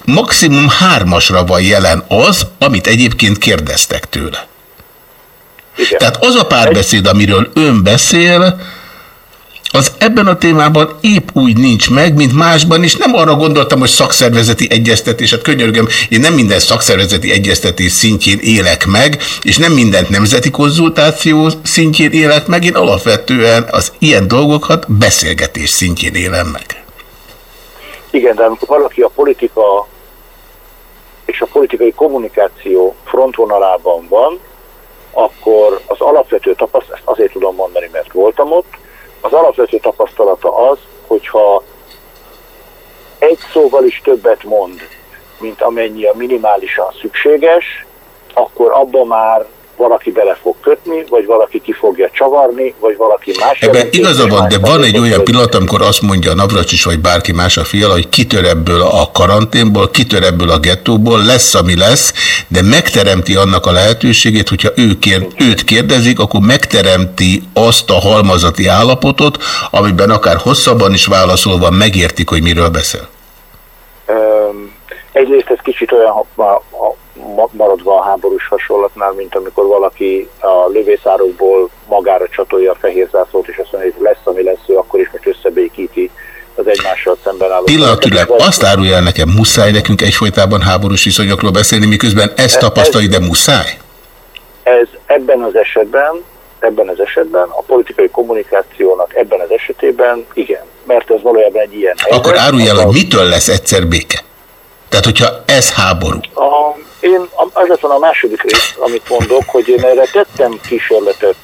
maximum hármasra van jelen az, amit egyébként kérdeztek tőle. Igen. Tehát az a párbeszéd, amiről ön beszél, az ebben a témában épp úgy nincs meg, mint másban, és nem arra gondoltam, hogy szakszervezeti egyeztetés, hát könyörgöm, én nem minden szakszervezeti egyeztetés szintjén élek meg, és nem mindent nemzeti konzultáció szintjén élek meg, én alapvetően az ilyen dolgokat beszélgetés szintjén élem meg. Igen, de amikor valaki a politika és a politikai kommunikáció frontvonalában van, akkor az alapvető tapasztalat, ezt azért tudom mondani, mert voltam ott, az alapvető tapasztalata az, hogyha egy szóval is többet mond, mint amennyi a minimálisan szükséges, akkor abban már valaki bele fog kötni, vagy valaki ki fogja csavarni, vagy valaki más. Ebben igaza van, de van egy olyan pillanat, amikor azt mondja a Navracsis vagy bárki más a fiala, hogy kitör ebből a karanténból, kitör ebből a gettóból, lesz, ami lesz, de megteremti annak a lehetőségét, hogyha ő kér, őt kérdezik, akkor megteremti azt a halmazati állapotot, amiben akár hosszabban is válaszolva megértik, hogy miről beszél. Egyrészt ez kicsit olyan ha- maradva a háborús hasonlatnál, mint amikor valaki a lövészárokból magára csatolja a fehér zászlót, és azt mondja, hogy lesz, ami lesz, ő akkor is most összebékíti az egymással szemben álló. Pillanatilag azt árulja el nekem, muszáj nekünk egyfolytában háborús viszonyokról beszélni, miközben ezt tapasztalja, de muszáj? Ez ebben az esetben, ebben az esetben, a politikai kommunikációnak ebben az esetében igen, mert ez valójában egy ilyen helyzet. Akkor árulj el, hogy mitől lesz egyszer béke? Tehát, hogyha ez háború, A, én, az volna a második rész, amit mondok, hogy én erre tettem kísérletet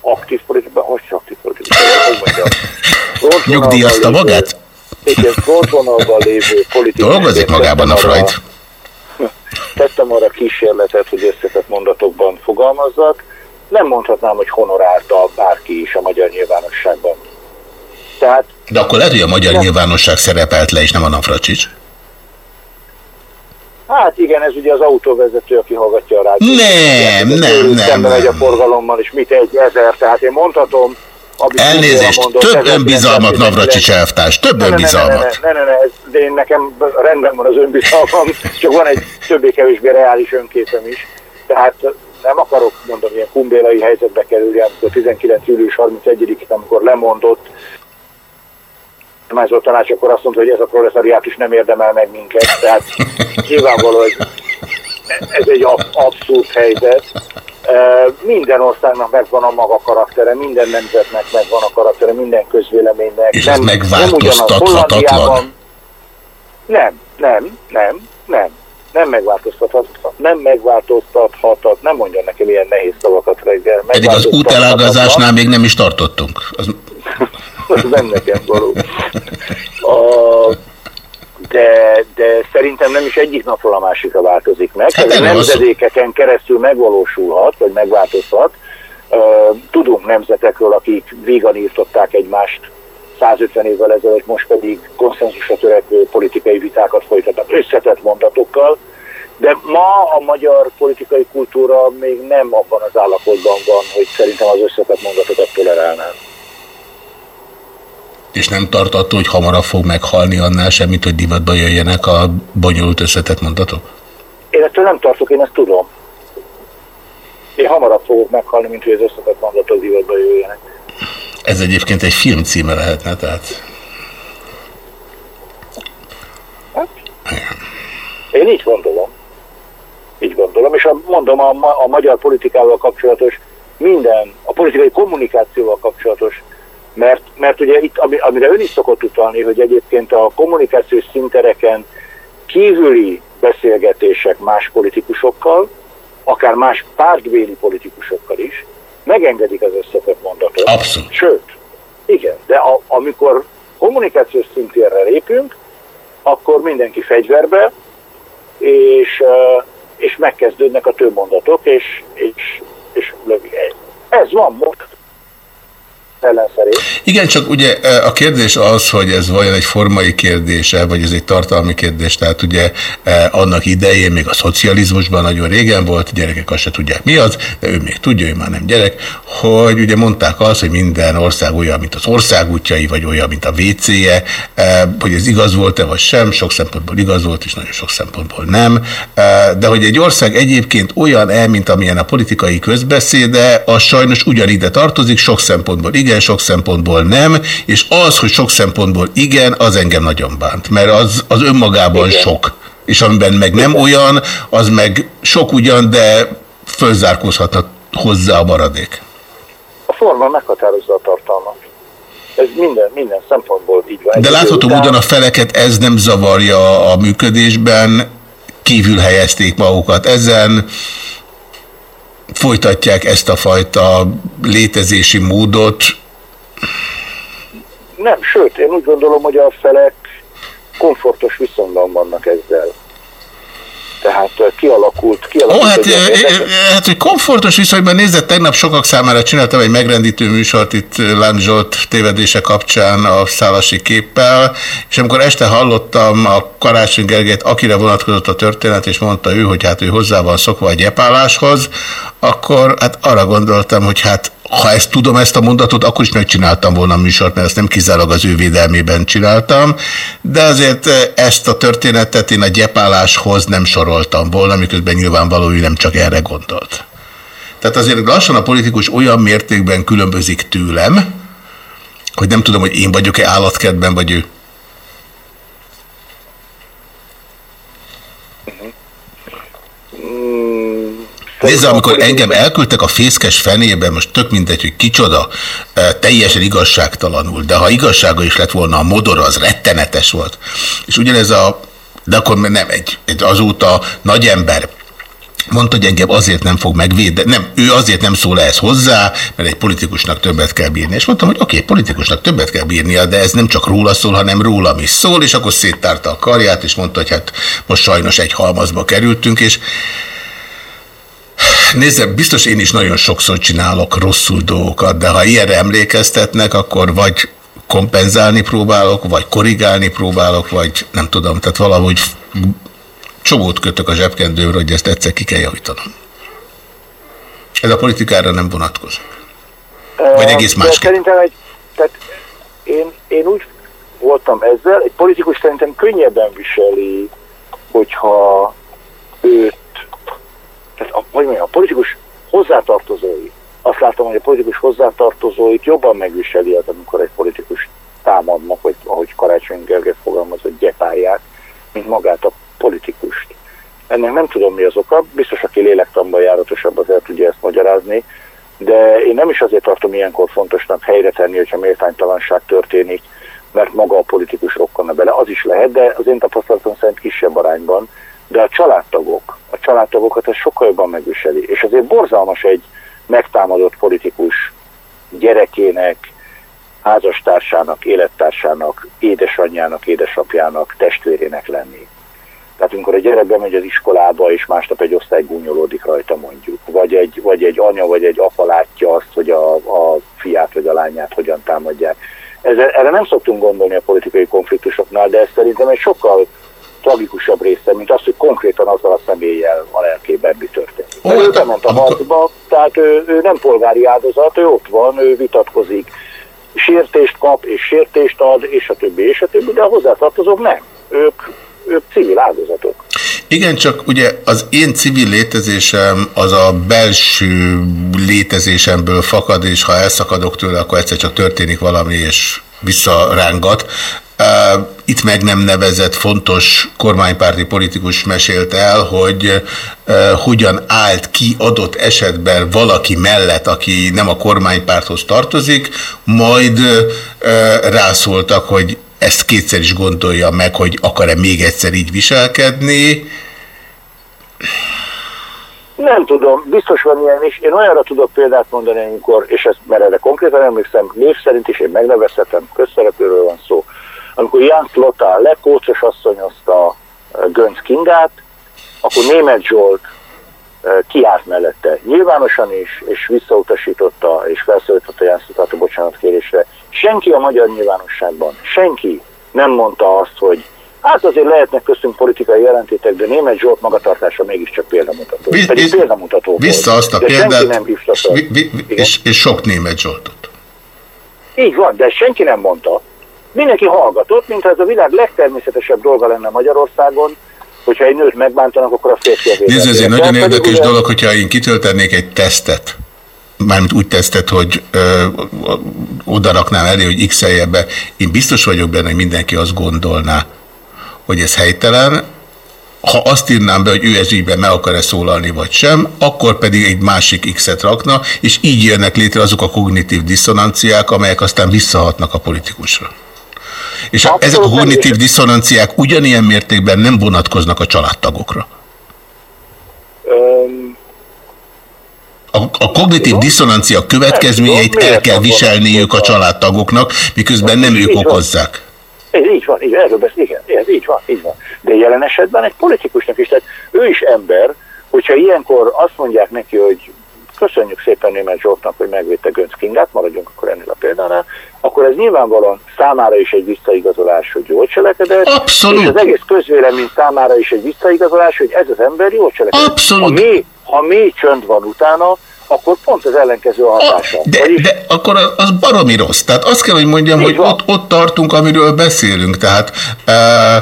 aktív politikában, hogy is aktív politikában, hogy mondjam. Nyugdíjazta magát? Igen, frontvonalban lévő politikai... Dolgozik magában a Freud. Tettem arra kísérletet, hogy összetett mondatokban fogalmazzak. Nem mondhatnám, hogy honorálta bárki is a magyar nyilvánosságban. Tehát De akkor lehet, hogy a magyar nyilvánosság szerepelt le, és nem a Navracsics. Hát igen, ez ugye az autóvezető, aki hallgatja a rádiót. Nem, nem, nem, Szembe megy a nem. forgalommal, és mit egy ezer, tehát én mondhatom... Elnézést, mondott, több 1919 önbizalmat, Navracsics elvtárs, több Ne, önbizalmat. Ne, ne, ne, ne, ez, de én nekem rendben van az önbizalmam, csak van egy többé-kevésbé reális önképem is. Tehát nem akarok, mondom, ilyen kumbélai helyzetbe kerülni, amikor 19. július 31-ig, amikor lemondott, kormányzó tanács, akkor azt mondta, hogy ez a proletariát is nem érdemel meg minket. Tehát nyilvánvaló, hogy ez egy ab- abszurd helyzet. Minden országnak megvan a maga karaktere, minden nemzetnek megvan a karaktere, minden közvéleménynek. És ez ugyanaz. megváltoztathatatlan? Hollandiában- Nem, nem, nem, nem. Nem megváltoztathatatlan. Nem megváltoztathatat. Nem mondjon nekem ilyen nehéz szavakat reggel. Pedig az útelágazásnál még nem is tartottunk. Az, nem nekem való. A, de, de szerintem nem is egyik napról a másikra változik meg. Hát Ez a nemzedékeken keresztül megvalósulhat, vagy megváltozhat. Tudunk nemzetekről, akik vígan írtották egymást 150 évvel ezelőtt, most pedig konszenzusra törekvő politikai vitákat folytatnak összetett mondatokkal. De ma a magyar politikai kultúra még nem abban az állapotban van, hogy szerintem az összetett mondatokat tolerálnám. és nem tart attól, hogy hamarabb fog meghalni annál sem, mint hogy divatba jöjjenek a bonyolult összetett mondatok? Én ettől nem tartok, én ezt tudom. Én hamarabb fogok meghalni, mint hogy az összetett mondatok divatba jöjjenek. Ez egyébként egy film címe lehetne, tehát... Én így gondolom. Így gondolom, és a, mondom, a, ma- a magyar politikával kapcsolatos minden, a politikai kommunikációval kapcsolatos, mert, mert ugye itt, ami, amire ön is szokott utalni, hogy egyébként a kommunikációs szintereken kívüli beszélgetések más politikusokkal, akár más pártbéli politikusokkal is, megengedik az összetett mondatot. Abszolút. Sőt, igen, de a, amikor kommunikációs szintérre lépünk, akkor mindenki fegyverbe, és, ö, és megkezdődnek a mondatok, és, és, és lövi. Ez van most Igen, csak ugye e, a kérdés az, hogy ez vajon egy formai kérdése, vagy ez egy tartalmi kérdés, tehát ugye e, annak idején még a szocializmusban nagyon régen volt, gyerekek azt se tudják mi az, de ő még tudja, ő már nem gyerek, hogy ugye mondták azt, hogy minden ország olyan, mint az országútjai, vagy olyan, mint a WC-je, e, hogy ez igaz volt-e, vagy sem, sok szempontból igaz volt, és nagyon sok szempontból nem, de hogy egy ország egyébként olyan-e, mint amilyen a politikai közbeszéde, az sajnos ugyanide tartozik, sok szempontból igen, sok szempontból nem, és az, hogy sok szempontból igen, az engem nagyon bánt, mert az, az önmagában igen. sok. És amiben meg nem olyan, az meg sok ugyan, de fölzárkózhatna hozzá a maradék. A forma meghatározza a tartalmat. Ez minden, minden szempontból így van. De idő után- módon a feleket ez nem zavarja a működésben, kívül helyezték magukat ezen, folytatják ezt a fajta létezési módot, Nem, sőt, én úgy gondolom, hogy a felek komfortos viszonyban vannak ezzel. Tehát ö, kialakult, Ó, kialakult hát, egy olyan eh, eh, hát, hogy komfortos viszonyban nézett, tegnap sokak számára csináltam egy megrendítő műsort itt eh, Láng Zsolt tévedése kapcsán a szálasi képpel, és amikor este hallottam a Karácsony Gergelyt, akire vonatkozott a történet, és mondta ő, hogy hát ő hozzá van szokva a gyepáláshoz, akkor hát arra gondoltam, hogy hát ha ezt tudom, ezt a mondatot, akkor is megcsináltam volna a műsort, mert ezt nem kizárólag az ő védelmében csináltam, de azért eh, ezt a történetet én a gyepáláshoz nem soroltam volna, miközben nyilvánvaló, hogy nem csak erre gondolt. Tehát azért lassan a politikus olyan mértékben különbözik tőlem, hogy nem tudom, hogy én vagyok-e állatkertben, vagy ő. Nézze, amikor engem elküldtek a fészkes fenébe, most tök mindegy, hogy kicsoda, teljesen igazságtalanul, de ha igazsága is lett volna, a modor az rettenetes volt. És ugyanez a, de akkor nem, egy, egy azóta nagy ember, mondta, hogy engem azért nem fog megvédeni, nem, ő azért nem szól ehhez hozzá, mert egy politikusnak többet kell bírni. És mondtam, hogy oké, okay, politikusnak többet kell bírnia, de ez nem csak róla szól, hanem rólam is szól, és akkor széttárta a karját, és mondta, hogy hát most sajnos egy halmazba kerültünk, és Nézze, biztos én is nagyon sokszor csinálok rosszul dolgokat, de ha ilyenre emlékeztetnek, akkor vagy kompenzálni próbálok, vagy korrigálni próbálok, vagy nem tudom, tehát valahogy csomót kötök a zsebkendőre, hogy ezt egyszer ki kell javítanom. Ez a politikára nem vonatkozik. Vagy egész másképp. Szerintem egy, tehát én, én úgy voltam ezzel, egy politikus szerintem könnyebben viseli, hogyha őt, tehát a, hogy mondjam, a politikus hozzátartozói, azt látom, hogy a politikus hozzátartozóit jobban megviseli az, amikor egy politikus támadnak, vagy ahogy Karácsony Gergely fogalmazott, gyepálják, mint magát a politikust. Ennek nem tudom mi az oka, biztos aki lélektanban járatosabb az el tudja ezt magyarázni, de én nem is azért tartom ilyenkor fontosnak helyre tenni, hogyha méltánytalanság történik, mert maga a politikus rokkana bele. Az is lehet, de az én tapasztalatom szerint kisebb arányban. De a családtagok, a családtagokat ez sokkal jobban megviseli. És azért borzalmas egy megtámadott politikus gyerekének, házastársának, élettársának, édesanyjának, édesapjának, testvérének lenni. Tehát amikor egy gyerek bemegy az iskolába, és másnap egy osztály gúnyolódik rajta mondjuk, vagy egy, vagy egy anya, vagy egy apa látja azt, hogy a, a fiát vagy a lányát hogyan támadják. Ezzel, erre nem szoktunk gondolni a politikai konfliktusoknál, de ez szerintem egy sokkal tragikusabb része, mint az, hogy konkrétan azzal a személlyel a lelkében mi történik. Ó, ő bement a harcba, tehát ő, ő nem polgári áldozat, ő ott van, ő vitatkozik, sértést kap, és sértést ad, és a többi, és a többi, de a hozzátartozók nem. Ők, ők civil áldozatok. Igen, csak ugye az én civil létezésem az a belső létezésemből fakad, és ha elszakadok tőle, akkor egyszer csak történik valami, és visszarángat. Itt meg nem nevezett fontos kormánypárti politikus mesélt el, hogy hogyan állt ki adott esetben valaki mellett, aki nem a kormánypárthoz tartozik, majd rászóltak, hogy ezt kétszer is gondolja meg, hogy akar-e még egyszer így viselkedni. Nem tudom, biztos van ilyen is. Én olyanra tudok példát mondani, amikor, és ezt mert erre konkrétan emlékszem, név szerint is én megnevezhetem, közszereplőről van szó, amikor Ján Lothar lekócos asszonyozta eh, Gönc Kingát, akkor német Zsolt eh, kiállt mellette nyilvánosan is, és visszautasította, és felszólította Ján Lotart a bocsánatkérésre. Senki a magyar nyilvánosságban, senki nem mondta azt, hogy hát azért lehetnek köztünk politikai jelentétek, de német Zsolt magatartása mégiscsak példamutató. Visz- Pedig példamutató volt. Vissza azt a de senki példát, nem fel. vi- vi- és, és sok német Zsoltot. Így van, de senki nem mondta. Mindenki hallgatott, mintha ez a világ legtermészetesebb dolga lenne Magyarországon, hogyha egy nőt megbántanak, akkor a férfi a Nézd, ez egy nagyon érdekes ugye- dolog, hogyha én kitöltenék egy tesztet, mármint úgy tesztet, hogy ö, oda raknám elé, hogy x be. Én biztos vagyok benne, hogy mindenki azt gondolná, hogy ez helytelen. Ha azt írnám be, hogy ő ez ügyben meg akar-e szólalni, vagy sem, akkor pedig egy másik X-et rakna, és így jönnek létre azok a kognitív diszonanciák, amelyek aztán visszahatnak a politikusra. És a, ezek a kognitív diszonanciák ugyanilyen mértékben nem vonatkoznak a családtagokra. A, a kognitív diszonancia következményeit el kell viselniük a családtagoknak, miközben nem ők okozzák. Ez így van, így, erről beszél, igen, ez így van, így van. De jelen esetben egy politikusnak is, tehát ő is ember, hogyha ilyenkor azt mondják neki, hogy köszönjük szépen Német Zsoltnak, hogy megvédte Gönc Kingát, maradjunk akkor ennél a példánál, akkor ez nyilvánvalóan számára is egy visszaigazolás, hogy jól cselekedett. Abszolút. És az egész közvélemény számára is egy visszaigazolás, hogy ez az ember jól cselekedett. Abszolút. Ha mély, ha mély csönd van utána, akkor pont az ellenkező hatása. De, de akkor az- baromi rossz. Tehát azt kell, hogy mondjam, hogy ott, ott tartunk, amiről beszélünk. Tehát ö,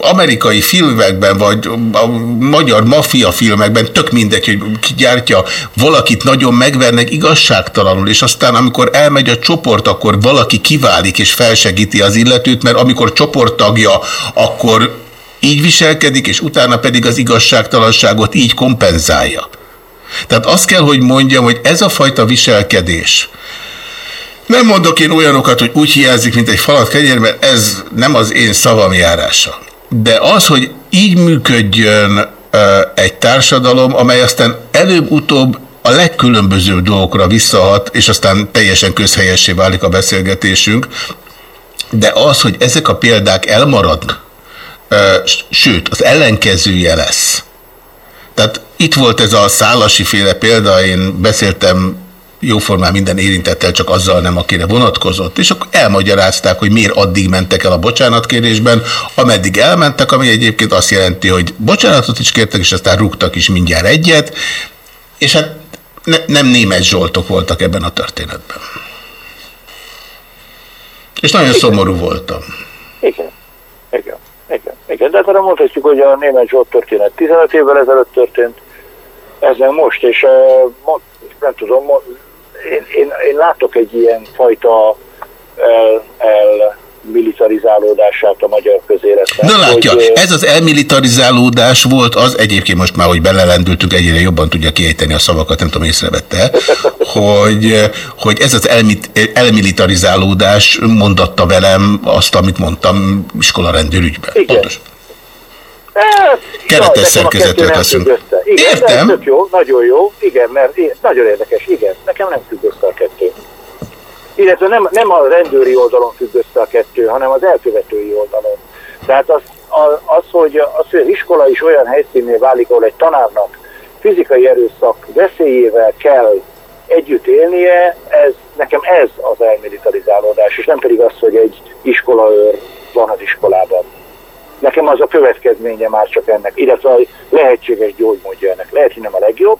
amerikai filmekben, vagy a magyar maffia filmekben, tök mindegy, hogy ki gyártja, valakit nagyon megvernek igazságtalanul, és aztán amikor elmegy a csoport, akkor valaki kiválik és felsegíti az illetőt, mert amikor csoporttagja, akkor így viselkedik, és utána pedig az igazságtalanságot így kompenzálja. Tehát azt kell, hogy mondjam, hogy ez a fajta viselkedés, nem mondok én olyanokat, hogy úgy hiányzik, mint egy falat kenyér, mert ez nem az én szavam járása. De az, hogy így működjön egy társadalom, amely aztán előbb-utóbb a legkülönbözőbb dolgokra visszahat, és aztán teljesen közhelyessé válik a beszélgetésünk, de az, hogy ezek a példák elmaradnak, sőt, az ellenkezője lesz. Tehát itt volt ez a szálasi féle példa, én beszéltem jóformán minden érintettel, csak azzal nem, akire vonatkozott, és akkor elmagyarázták, hogy miért addig mentek el a bocsánatkérésben, ameddig elmentek, ami egyébként azt jelenti, hogy bocsánatot is kértek, és aztán rúgtak is mindjárt egyet, és hát ne, nem német zsoltok voltak ebben a történetben. És nagyon szomorú voltam. Igen, igen, igen, igen. De hát arra mondhatjuk, hogy a német Zsolt történet 15 évvel ezelőtt történt, ez meg most, és nem tudom, én, én, én látok egy ilyen fajta el, el militarizálódását a magyar közéletben. Na látja, hogy, ez az elmilitarizálódás volt az, egyébként most már, hogy belelendültünk, egyre jobban tudja kiejteni a szavakat, nem tudom, észrevette, hogy, hogy ez az elmit, elmilitarizálódás mondatta velem azt, amit mondtam iskola rendőrügyben. Igen. Pontos. Keretes szerkezetre nem teszünk. össze. Igen, Értem. Tök jó, nagyon jó, igen, mert nagyon érdekes, igen, nekem nem függ össze a kettő. Illetve nem, nem a rendőri oldalon függ össze a kettő, hanem az elkövetői oldalon. Tehát az, az, hogy, az, hogy az iskola is olyan helyszínné válik, ahol egy tanárnak fizikai erőszak veszélyével kell együtt élnie, ez, nekem ez az elmilitarizálódás, és nem pedig az, hogy egy iskolaőr van az iskolában. Nekem az a következménye már csak ennek, illetve a lehetséges gyógymódja ennek. Lehet, hogy nem a legjobb,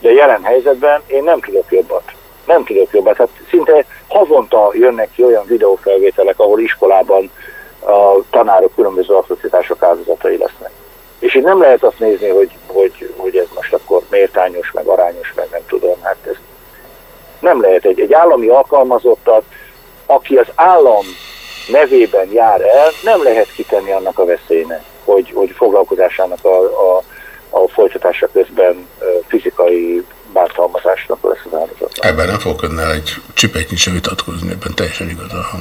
de jelen helyzetben én nem tudok jobbat. Nem tudok jobbat. Hát szinte havonta jönnek ki olyan videófelvételek, ahol iskolában a tanárok különböző atrocitások áldozatai lesznek. És itt nem lehet azt nézni, hogy, hogy, hogy ez most akkor méltányos, meg arányos, meg nem tudom. Hát ez nem lehet egy, egy állami alkalmazottat, aki az állam nevében jár el, nem lehet kitenni annak a veszélynek, hogy, hogy foglalkozásának a, a, a folytatása közben fizikai bántalmazásnak lesz az áldozat. Ebben nem fogok önnel egy csipetnyi sem vitatkozni, ebben teljesen igaza van.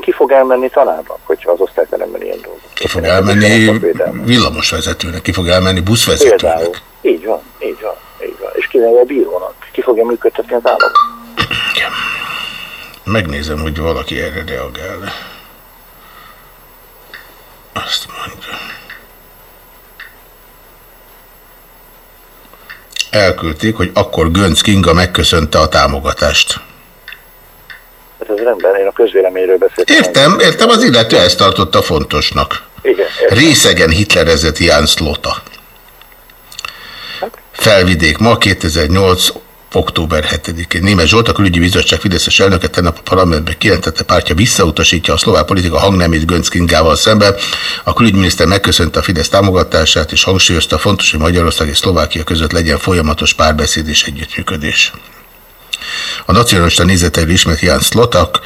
Ki fog elmenni tanárnak, hogyha az osztályteremben ilyen dolgok? Ki fog elmenni villamosvezetőnek, ki fog elmenni buszvezetőnek. Például. Így van, így van, így van. És kinevel bírónak? Ki fogja működtetni az államot? Megnézem, hogy valaki erre reagál. Azt mondja. Elküldték, hogy akkor Gönc Kinga megköszönte a támogatást. Hát ez rendben, én a közvéleményről beszéltem. Értem, értem, az illető ezt tartotta fontosnak. Igen, értem. Részegen hitlerezett Ján Slota. Felvidék ma 2008 október 7-én. Német Zsolt, a külügyi bizottság Fideszes elnöke tegnap a parlamentben kijelentette pártja visszautasítja a szlovák politika hangnemét Gönc Kingával szemben. A külügyminiszter megköszönte a Fidesz támogatását, és hangsúlyozta fontos, hogy Magyarország és Szlovákia között legyen folyamatos párbeszéd és együttműködés. A nacionalista nézeteiről ismert Ján Szlotak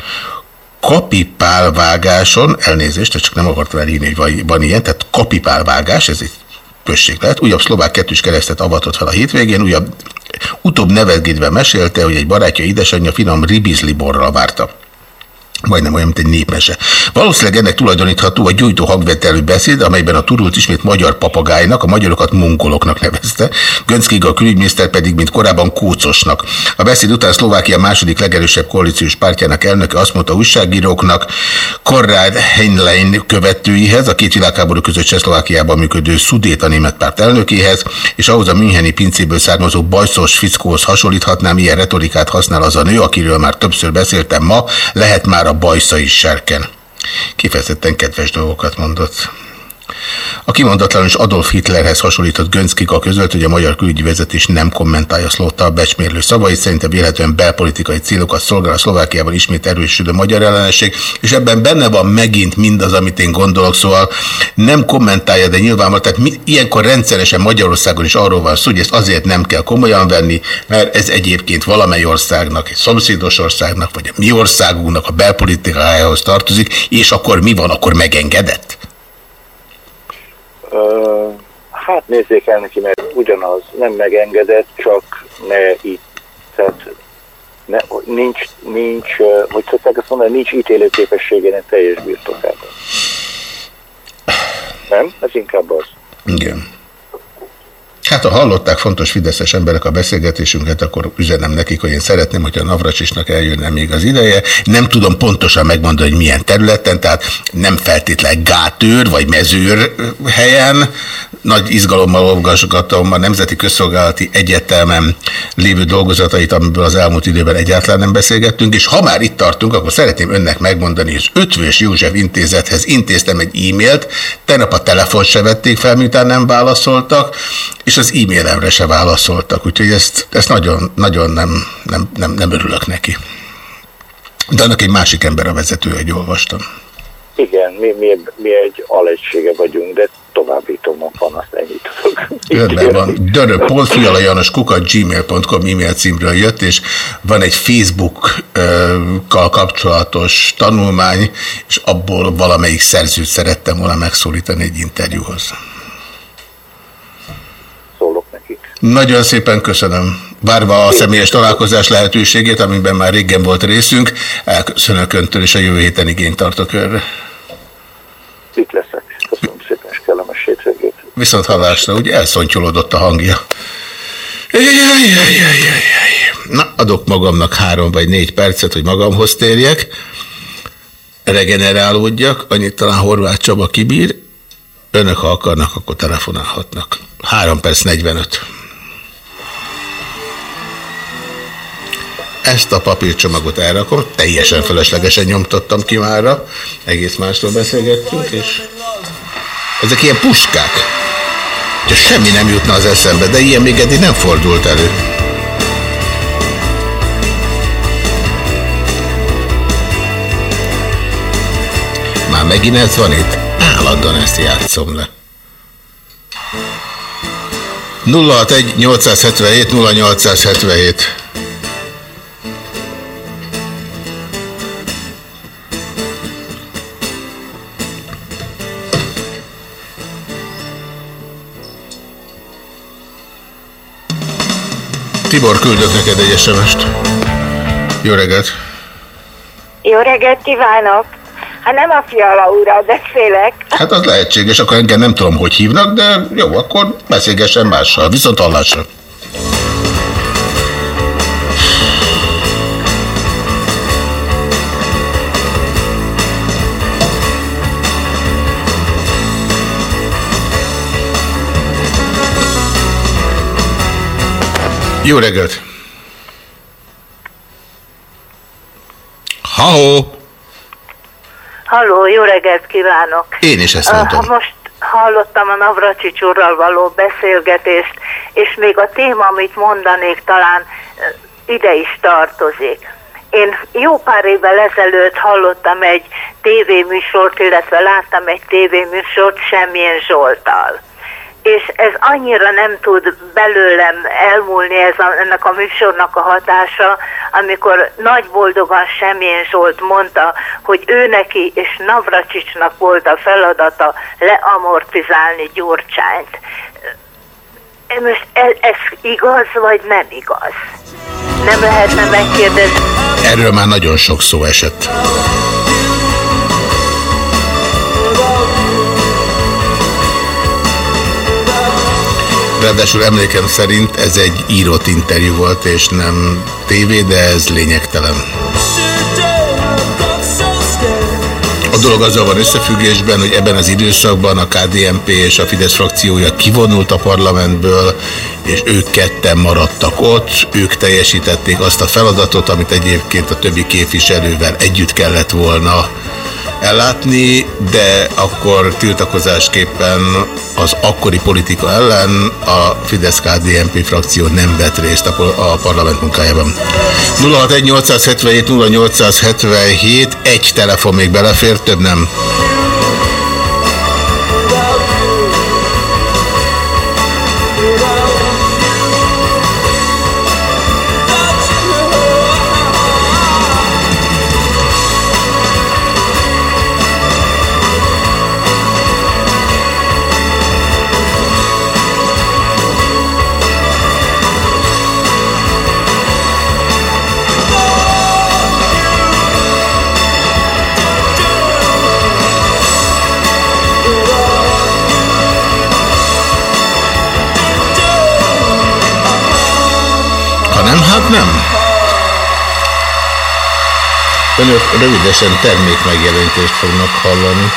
kapipálvágáson, elnézést, csak nem akartam elírni, hogy van ilyen, tehát kapipálvágás, ez egy község lehet. Újabb szlovák kettős keresztet avatott fel a hétvégén, újabb, utóbb nevetgédve mesélte, hogy egy barátja édesanyja finom ribizli borral várta. Majdnem olyan, mint egy népmese. Valószínűleg ennek tulajdonítható a gyújtó hangvetelű beszéd, amelyben a turult ismét magyar papagájnak, a magyarokat mongoloknak nevezte, Gönckiga a külügyminiszter pedig, mint korábban kócosnak. A beszéd után Szlovákia második legerősebb koalíciós pártjának elnöke azt mondta újságíróknak, Konrad Heinlein követőihez, a két világháború között Csehszlovákiában működő Szudét a német párt elnökéhez, és ahhoz a Müncheni pincéből származó bajszos fickóhoz hasonlíthatnám, ilyen retorikát használ az a nő, akiről már többször beszéltem ma, lehet már a bajsza is serken. Kifejezetten kedves dolgokat mondott. A kimondatlan és Adolf Hitlerhez hasonlított Gönc Kika közölt, hogy a magyar külügyi nem kommentálja Szlotta a becsmérlő szavait, szerintem véletlenül belpolitikai célokat szolgál a Szlovákiában ismét erősödő magyar ellenesség, és ebben benne van megint mindaz, amit én gondolok, szóval nem kommentálja, de nyilvánvalóan, tehát mi, ilyenkor rendszeresen Magyarországon is arról van szó, hogy ezt azért nem kell komolyan venni, mert ez egyébként valamely országnak, egy szomszédos országnak, vagy a mi országunknak a belpolitikájához tartozik, és akkor mi van, akkor megengedett? Hát nézzék el neki, mert ugyanaz nem megengedett, csak ne itt, tehát ne, nincs, nincs, hogy szokták azt mondani, nincs ítélőképességének teljes birtokában. Nem? Ez inkább az. Igen. Hát, ha hallották fontos fideszes emberek a beszélgetésünket, akkor üzenem nekik, hogy én szeretném, hogyha Navracsisnak eljönne még az ideje. Nem tudom pontosan megmondani, hogy milyen területen, tehát nem feltétlen gátőr vagy mezőr helyen. Nagy izgalommal olvasgatom a Nemzeti Közszolgálati Egyetemen lévő dolgozatait, amiből az elmúlt időben egyáltalán nem beszélgettünk, és ha már itt tartunk, akkor szeretném önnek megmondani, az Ötvös József intézethez intéztem egy e-mailt, tegnap a telefon se vették fel, miután nem válaszoltak, és az e-mailemre se válaszoltak, úgyhogy ezt, ezt nagyon, nagyon nem, nem, nem, nem örülök neki. De annak egy másik ember a vezető, hogy olvastam. Igen, mi, mi, mi egy alegysége vagyunk, de továbbítom a panaszt, ennyit tudok. Rendben van. Dörö.fialajanos kukat gmail.com e-mail címről jött, és van egy Facebookkal kapcsolatos tanulmány, és abból valamelyik szerzőt szerettem volna megszólítani egy interjúhoz. Szólok nekik. Nagyon szépen köszönöm. Várva a személyes találkozás lehetőségét, amiben már régen volt részünk, elköszönök öntől, és a jövő héten igényt tartok önre. Itt leszek. Köszönöm szépen, és kellemes hétvégét. Viszont hallásra, ugye elszontyolódott a hangja. Na, adok magamnak három vagy négy percet, hogy magamhoz térjek, regenerálódjak, annyit talán Horváth Csaba kibír, önök ha akarnak, akkor telefonálhatnak. Három perc 45. Ezt a papírcsomagot elrakom, teljesen feleslegesen nyomtattam ki mára, egész másról beszélgettünk, és ezek ilyen puskák. Ugye semmi nem jutna az eszembe, de ilyen még eddig nem fordult elő. Már megint ez van itt? Állandóan ezt játszom le. 061 877 0877 Tibor küldött neked egy SMS-t. Jó reggelt! Jó reggelt kívánok! Hát nem a fiala úrral beszélek. Hát az lehetséges, akkor engem nem tudom, hogy hívnak, de jó, akkor beszélgessen mással. Viszont hallásra. Jó reggelt! Ha-ho! Halló, jó reggelt kívánok! Én is ezt Ah, mondom. Most hallottam a Navracsics úrral való beszélgetést, és még a téma, amit mondanék, talán eh, ide is tartozik. Én jó pár évvel ezelőtt hallottam egy tévéműsort, illetve láttam egy tévéműsort Semmilyen Zsoltal és ez annyira nem tud belőlem elmúlni ez a, ennek a műsornak a hatása, amikor nagy boldogan Semjén Zsolt mondta, hogy ő neki és Navracsicsnak volt a feladata leamortizálni Gyurcsányt. E, most ez, ez igaz, vagy nem igaz? Nem lehetne megkérdezni. Erről már nagyon sok szó esett. Ráadásul emlékem szerint ez egy írott interjú volt, és nem tévé, de ez lényegtelen. A dolog azzal van összefüggésben, hogy ebben az időszakban a KDNP és a Fidesz frakciója kivonult a parlamentből, és ők ketten maradtak ott, ők teljesítették azt a feladatot, amit egyébként a többi képviselővel együtt kellett volna ellátni, de akkor tiltakozásképpen az akkori politika ellen a Fidesz-KDNP frakció nem vett részt a, a parlament munkájában. 061-877-0877, egy telefon még belefér, több nem. Önök rövidesen termékmegjelentést fognak hallani.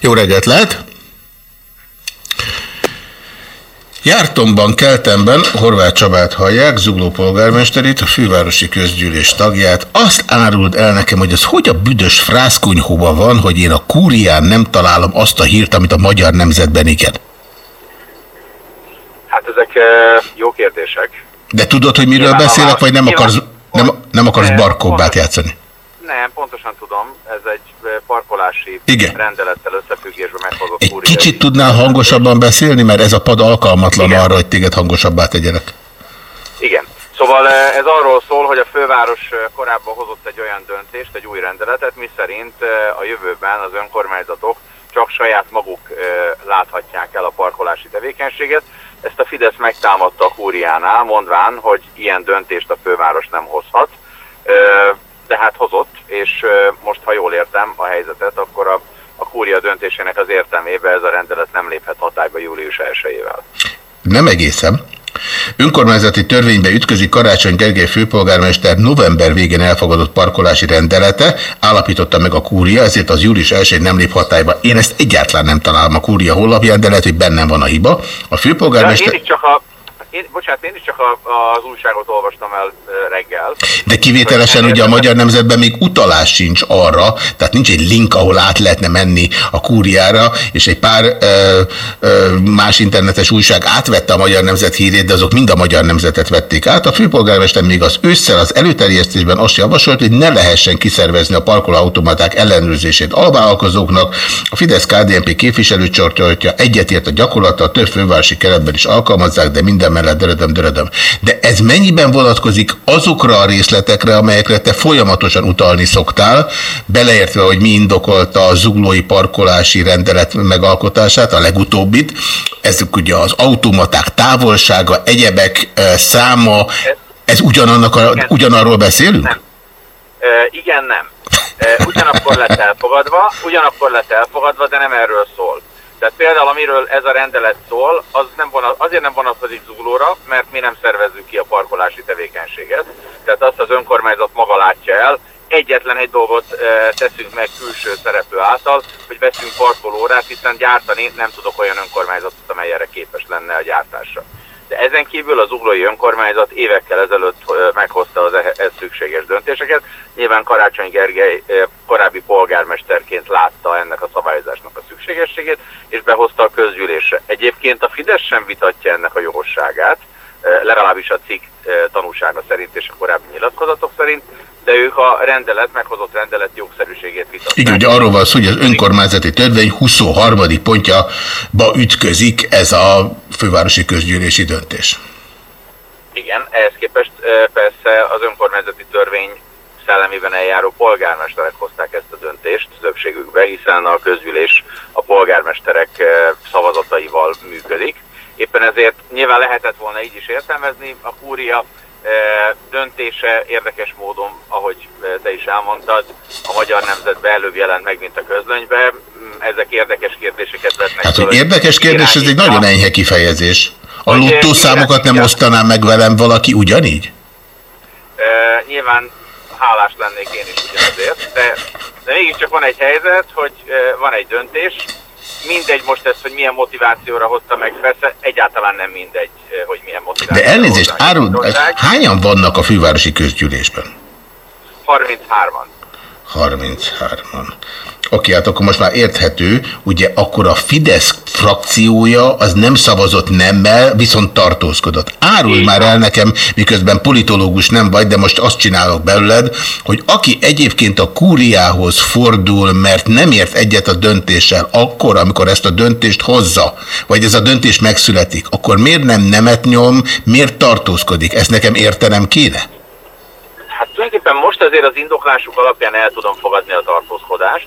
Jó reggelt lehet! Jártomban, Keltemben Horváth Csabát hallják, Zugló polgármesterét, a fővárosi közgyűlés tagját. Azt árult el nekem, hogy az hogy a büdös frászkonyhóban van, hogy én a kúrián nem találom azt a hírt, amit a magyar nemzetben igen. Hát ezek eh, jó kérdések. De tudod, hogy miről Nyilván, beszélek, vagy nem akarsz, nem, nem akarsz Eh, barkóbbát játszani? Nem, pontosan tudom, ez egy parkolási Igen. rendelettel összefüggésben meghozott Egy kicsit tudnál hangosabban beszélni, mert ez a pad alkalmatlan Igen. arra, hogy téged hangosabbá tegyenek. Igen. Szóval ez arról szól, hogy a főváros korábban hozott egy olyan döntést, egy új rendeletet, miszerint a jövőben az önkormányzatok csak saját maguk láthatják el a parkolási tevékenységet. Ezt a Fidesz megtámadta a kúriánál, mondván, hogy ilyen döntést a főváros nem hozhat. Eh, De hát hozott, és most, ha jól értem a helyzetet, akkor a, a kúria döntésének az értelmében ez a rendelet nem léphet hatályba július 1-ével. Nem egészen. Önkormányzati törvénybe ütközik Karácsony Gergely főpolgármester november végén elfogadott parkolási rendelete, állapította meg a kúria, ezért az július 1 nem lép hatályba. Én ezt egyáltalán nem találom a kúria honlapján, de lehet, hogy bennem van a hiba. A De főpolgármester... én is csak a, én, bocsánat, én is csak a, az újságot olvastam el reggel. De kivételesen ugye a magyar nemzetben még utalás sincs arra, tehát nincs egy link, ahol át lehetne menni a kúriára, és egy pár ö, ö, más internetes újság átvette a magyar nemzet hírét, de azok mind a magyar nemzetet vették át. A főpolgármester még az ősszel az előterjesztésben azt javasolt, hogy ne lehessen kiszervezni a parkolóautomaták ellenőrzését alvállalkozóknak. A Fidesz-KDNP képviselőcsoportja egyetért a gyakorlattal, több fővárosi keretben is alkalmazzák, de minden mellett dörödöm, dörödöm. De ez mennyiben vonatkozik azokra a részletekre, amelyekre te folyamatosan utalni szoktál, beleértve, hogy mi indokolta a zuglói parkolási rendelet megalkotását, a legutóbbit. Ezek ugye az automaták távolsága, egyebek száma, ez ugyanannak a, ugyanarról beszélünk? Nem. Igen, nem. Ugyanakkor lett elfogadva, ugyanakkor lett elfogadva, de nem erről szól. Tehát például amiről ez a rendelet szól, az nem azért nem vonatkozik zuglóra, mert mi nem szervezzük ki a parkolási tevékenységet. Tehát azt az önkormányzat maga látja el. Egyetlen egy dolgot e, teszünk meg külső szereplő által, hogy veszünk parkolórát, hiszen gyártani nem tudok olyan önkormányzatot, amely erre képes lenne a gyártásra. De ezen kívül az uglói önkormányzat évekkel ezelőtt meghozta az ehhez szükséges döntéseket. Nyilván Karácsony Gergely korábbi polgármesterként látta ennek a szabályozásnak a szükségességét, és behozta a közgyűlésre. Egyébként a Fidesz sem vitatja ennek a jogosságát, legalábbis a cikk tanúsága szerint és a korábbi nyilatkozatok szerint, de ők a rendelet, meghozott rendelet jogszerűségét vitatják. Igen, ugye arról van szó, hogy az önkormányzati törvény 23. pontjába ütközik ez a fővárosi közgyűlési döntés. Igen, ehhez képest ö, persze az önkormányzati törvény szellemében eljáró polgármesterek hozták ezt a döntést többségükbe, hiszen a közgyűlés a polgármesterek ö, szavazataival működik, Éppen ezért nyilván lehetett volna így is értelmezni. A kúria döntése érdekes módon, ahogy te is elmondtad, a magyar nemzetbe előbb jelent meg, mint a közlönybe. Mm, ezek érdekes kérdéseket vetnek. Hát, hogy érdekes kérdés, ez egy nagyon enyhe kifejezés. A lottószámokat nem osztaná meg velem valaki ugyanígy? Uh, nyilván hálás lennék én is ugyanazért, de, de mégiscsak van egy helyzet, hogy uh, van egy döntés, mindegy most ez, hogy milyen motivációra hozta meg, persze egyáltalán nem mindegy, hogy milyen motivációra De elnézést, árul, hányan vannak a fővárosi közgyűlésben? 33-an. 33-an. Oké, hát akkor most már érthető, ugye akkor a Fidesz frakciója az nem szavazott nemmel, viszont tartózkodott. Árulj Igen. már el nekem, miközben politológus nem vagy, de most azt csinálok belőled, hogy aki egyébként a kúriához fordul, mert nem ért egyet a döntéssel, akkor, amikor ezt a döntést hozza, vagy ez a döntés megszületik, akkor miért nem nemet nyom, miért tartózkodik? Ezt nekem értenem kéne? Hát tulajdonképpen most azért az indoklásuk alapján el tudom fogadni a tartózkodást,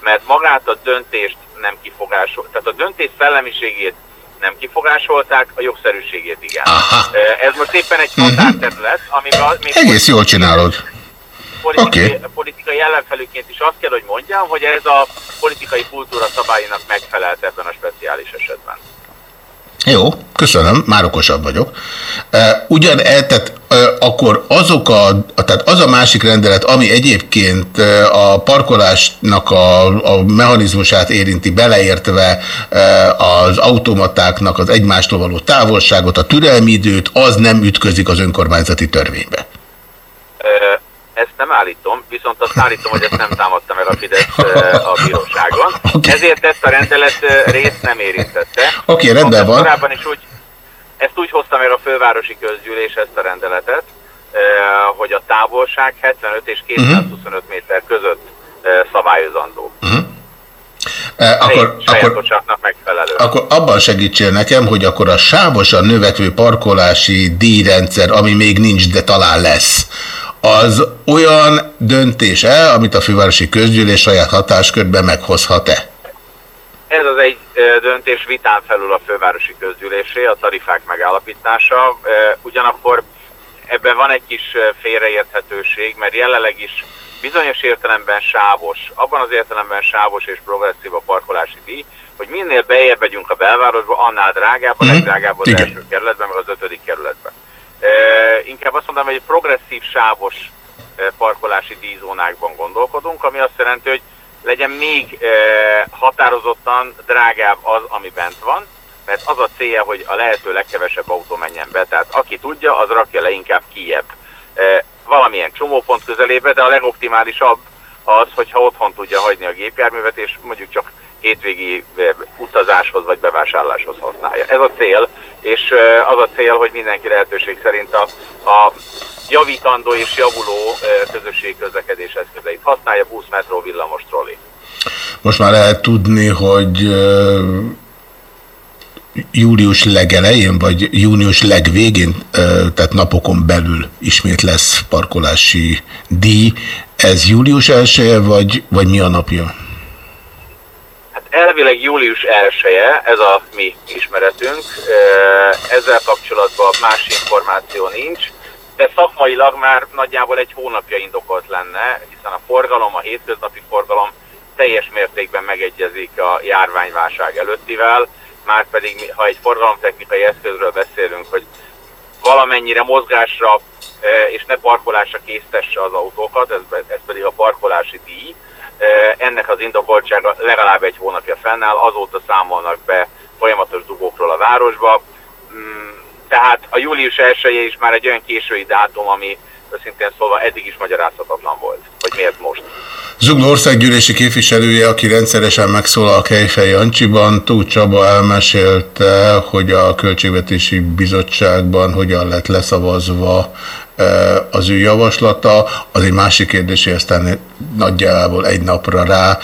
mert magát a döntést nem kifogásol, tehát a döntés szellemiségét nem kifogásolták, a jogszerűségét igen. Aha. Ez most éppen egy mhm. határterület, amiben... Még Egész jól csinálod. Politikai, okay. politikai ellenfelőként is azt kell, hogy mondjam, hogy ez a politikai kultúra szabályának megfelelt ebben a speciális esetben. Jó, köszönöm, már okosabb vagyok. Ugyan, e, tehát akkor azok a, tehát az a másik rendelet, ami egyébként a parkolásnak a, a mechanizmusát érinti, beleértve az automatáknak az egymástól való távolságot, a türelmi időt, az nem ütközik az önkormányzati törvénybe ezt nem állítom, viszont azt állítom, hogy ezt nem támadta meg a Fidesz a bíróságon. Okay. Ezért ezt a rendelet részt nem érintette. Oké, okay, rendben van. Korábban is úgy, ezt úgy hozta meg a fővárosi közgyűlés ezt a rendeletet, hogy a távolság 75 és 225 uh -huh. méter között szabályozandó. Uh -huh. Eh, akkor, akkor, megfelelő. akkor abban segítsél nekem, hogy akkor a sávosan növekvő parkolási díjrendszer, ami még nincs, de talán lesz, az olyan döntése, amit a fővárosi közgyűlés saját hatáskörben meghozhat-e? Ez az egy döntés vitán felül a fővárosi közgyűlésé, a tarifák megállapítása. Ugyanakkor ebben van egy kis félreérthetőség, mert jelenleg is bizonyos értelemben sávos, abban az értelemben sávos és progresszív a parkolási díj, hogy minél bejebb megyünk a belvárosba, annál drágább, a mhm. legdrágább az Igen. első kerületben, meg az ötödik kerületben. Inkább azt mondom, hogy progresszív sávos parkolási díjzónákban gondolkodunk, ami azt jelenti, hogy legyen még határozottan drágább az, ami bent van, mert az a célja, hogy a lehető legkevesebb autó menjen be, tehát aki tudja, az rakja le inkább kiebb. Valamilyen csomópont közelébe, de a legoptimálisabb az, hogyha otthon tudja hagyni a gépjárművet, és mondjuk csak hétvégi utazáshoz vagy bevásárláshoz használja. Ez a cél, és az a cél, hogy mindenki lehetőség szerint a, a javítandó és javuló közösségi közlekedés eszközeit használja, busz, metró, villamos, trolli. Most már lehet tudni, hogy július legelején, vagy június legvégén, tehát napokon belül ismét lesz parkolási díj. Ez július 1 vagy, vagy mi a napja? Elvileg július 1-e, ez a mi ismeretünk, ezzel kapcsolatban más információ nincs, de szakmailag már nagyjából egy hónapja indokolt lenne, hiszen a forgalom, a hétköznapi forgalom teljes mértékben megegyezik a járványválság előttivel, már pedig ha egy forgalomtechnikai eszközről beszélünk, hogy valamennyire mozgásra és ne parkolásra késztesse az autókat, ez, ez pedig a parkolási díj, ennek az indokoltsága legalább egy hónapja fennáll, azóta számolnak be folyamatos dugókról a városba. Mm, tehát a július 1 is már egy olyan késői dátum, ami szintén szólva eddig is magyarázhatatlan volt, hogy miért most. Zugló országgyűlési képviselője, aki rendszeresen megszólal Kejfej Jancsiban, Tóth Csaba elmesélte, hogy a Költségvetési Bizottságban hogyan lett leszavazva az ő javaslata. Az egy másik kérdés, hogy aztán nagyjából egy napra rá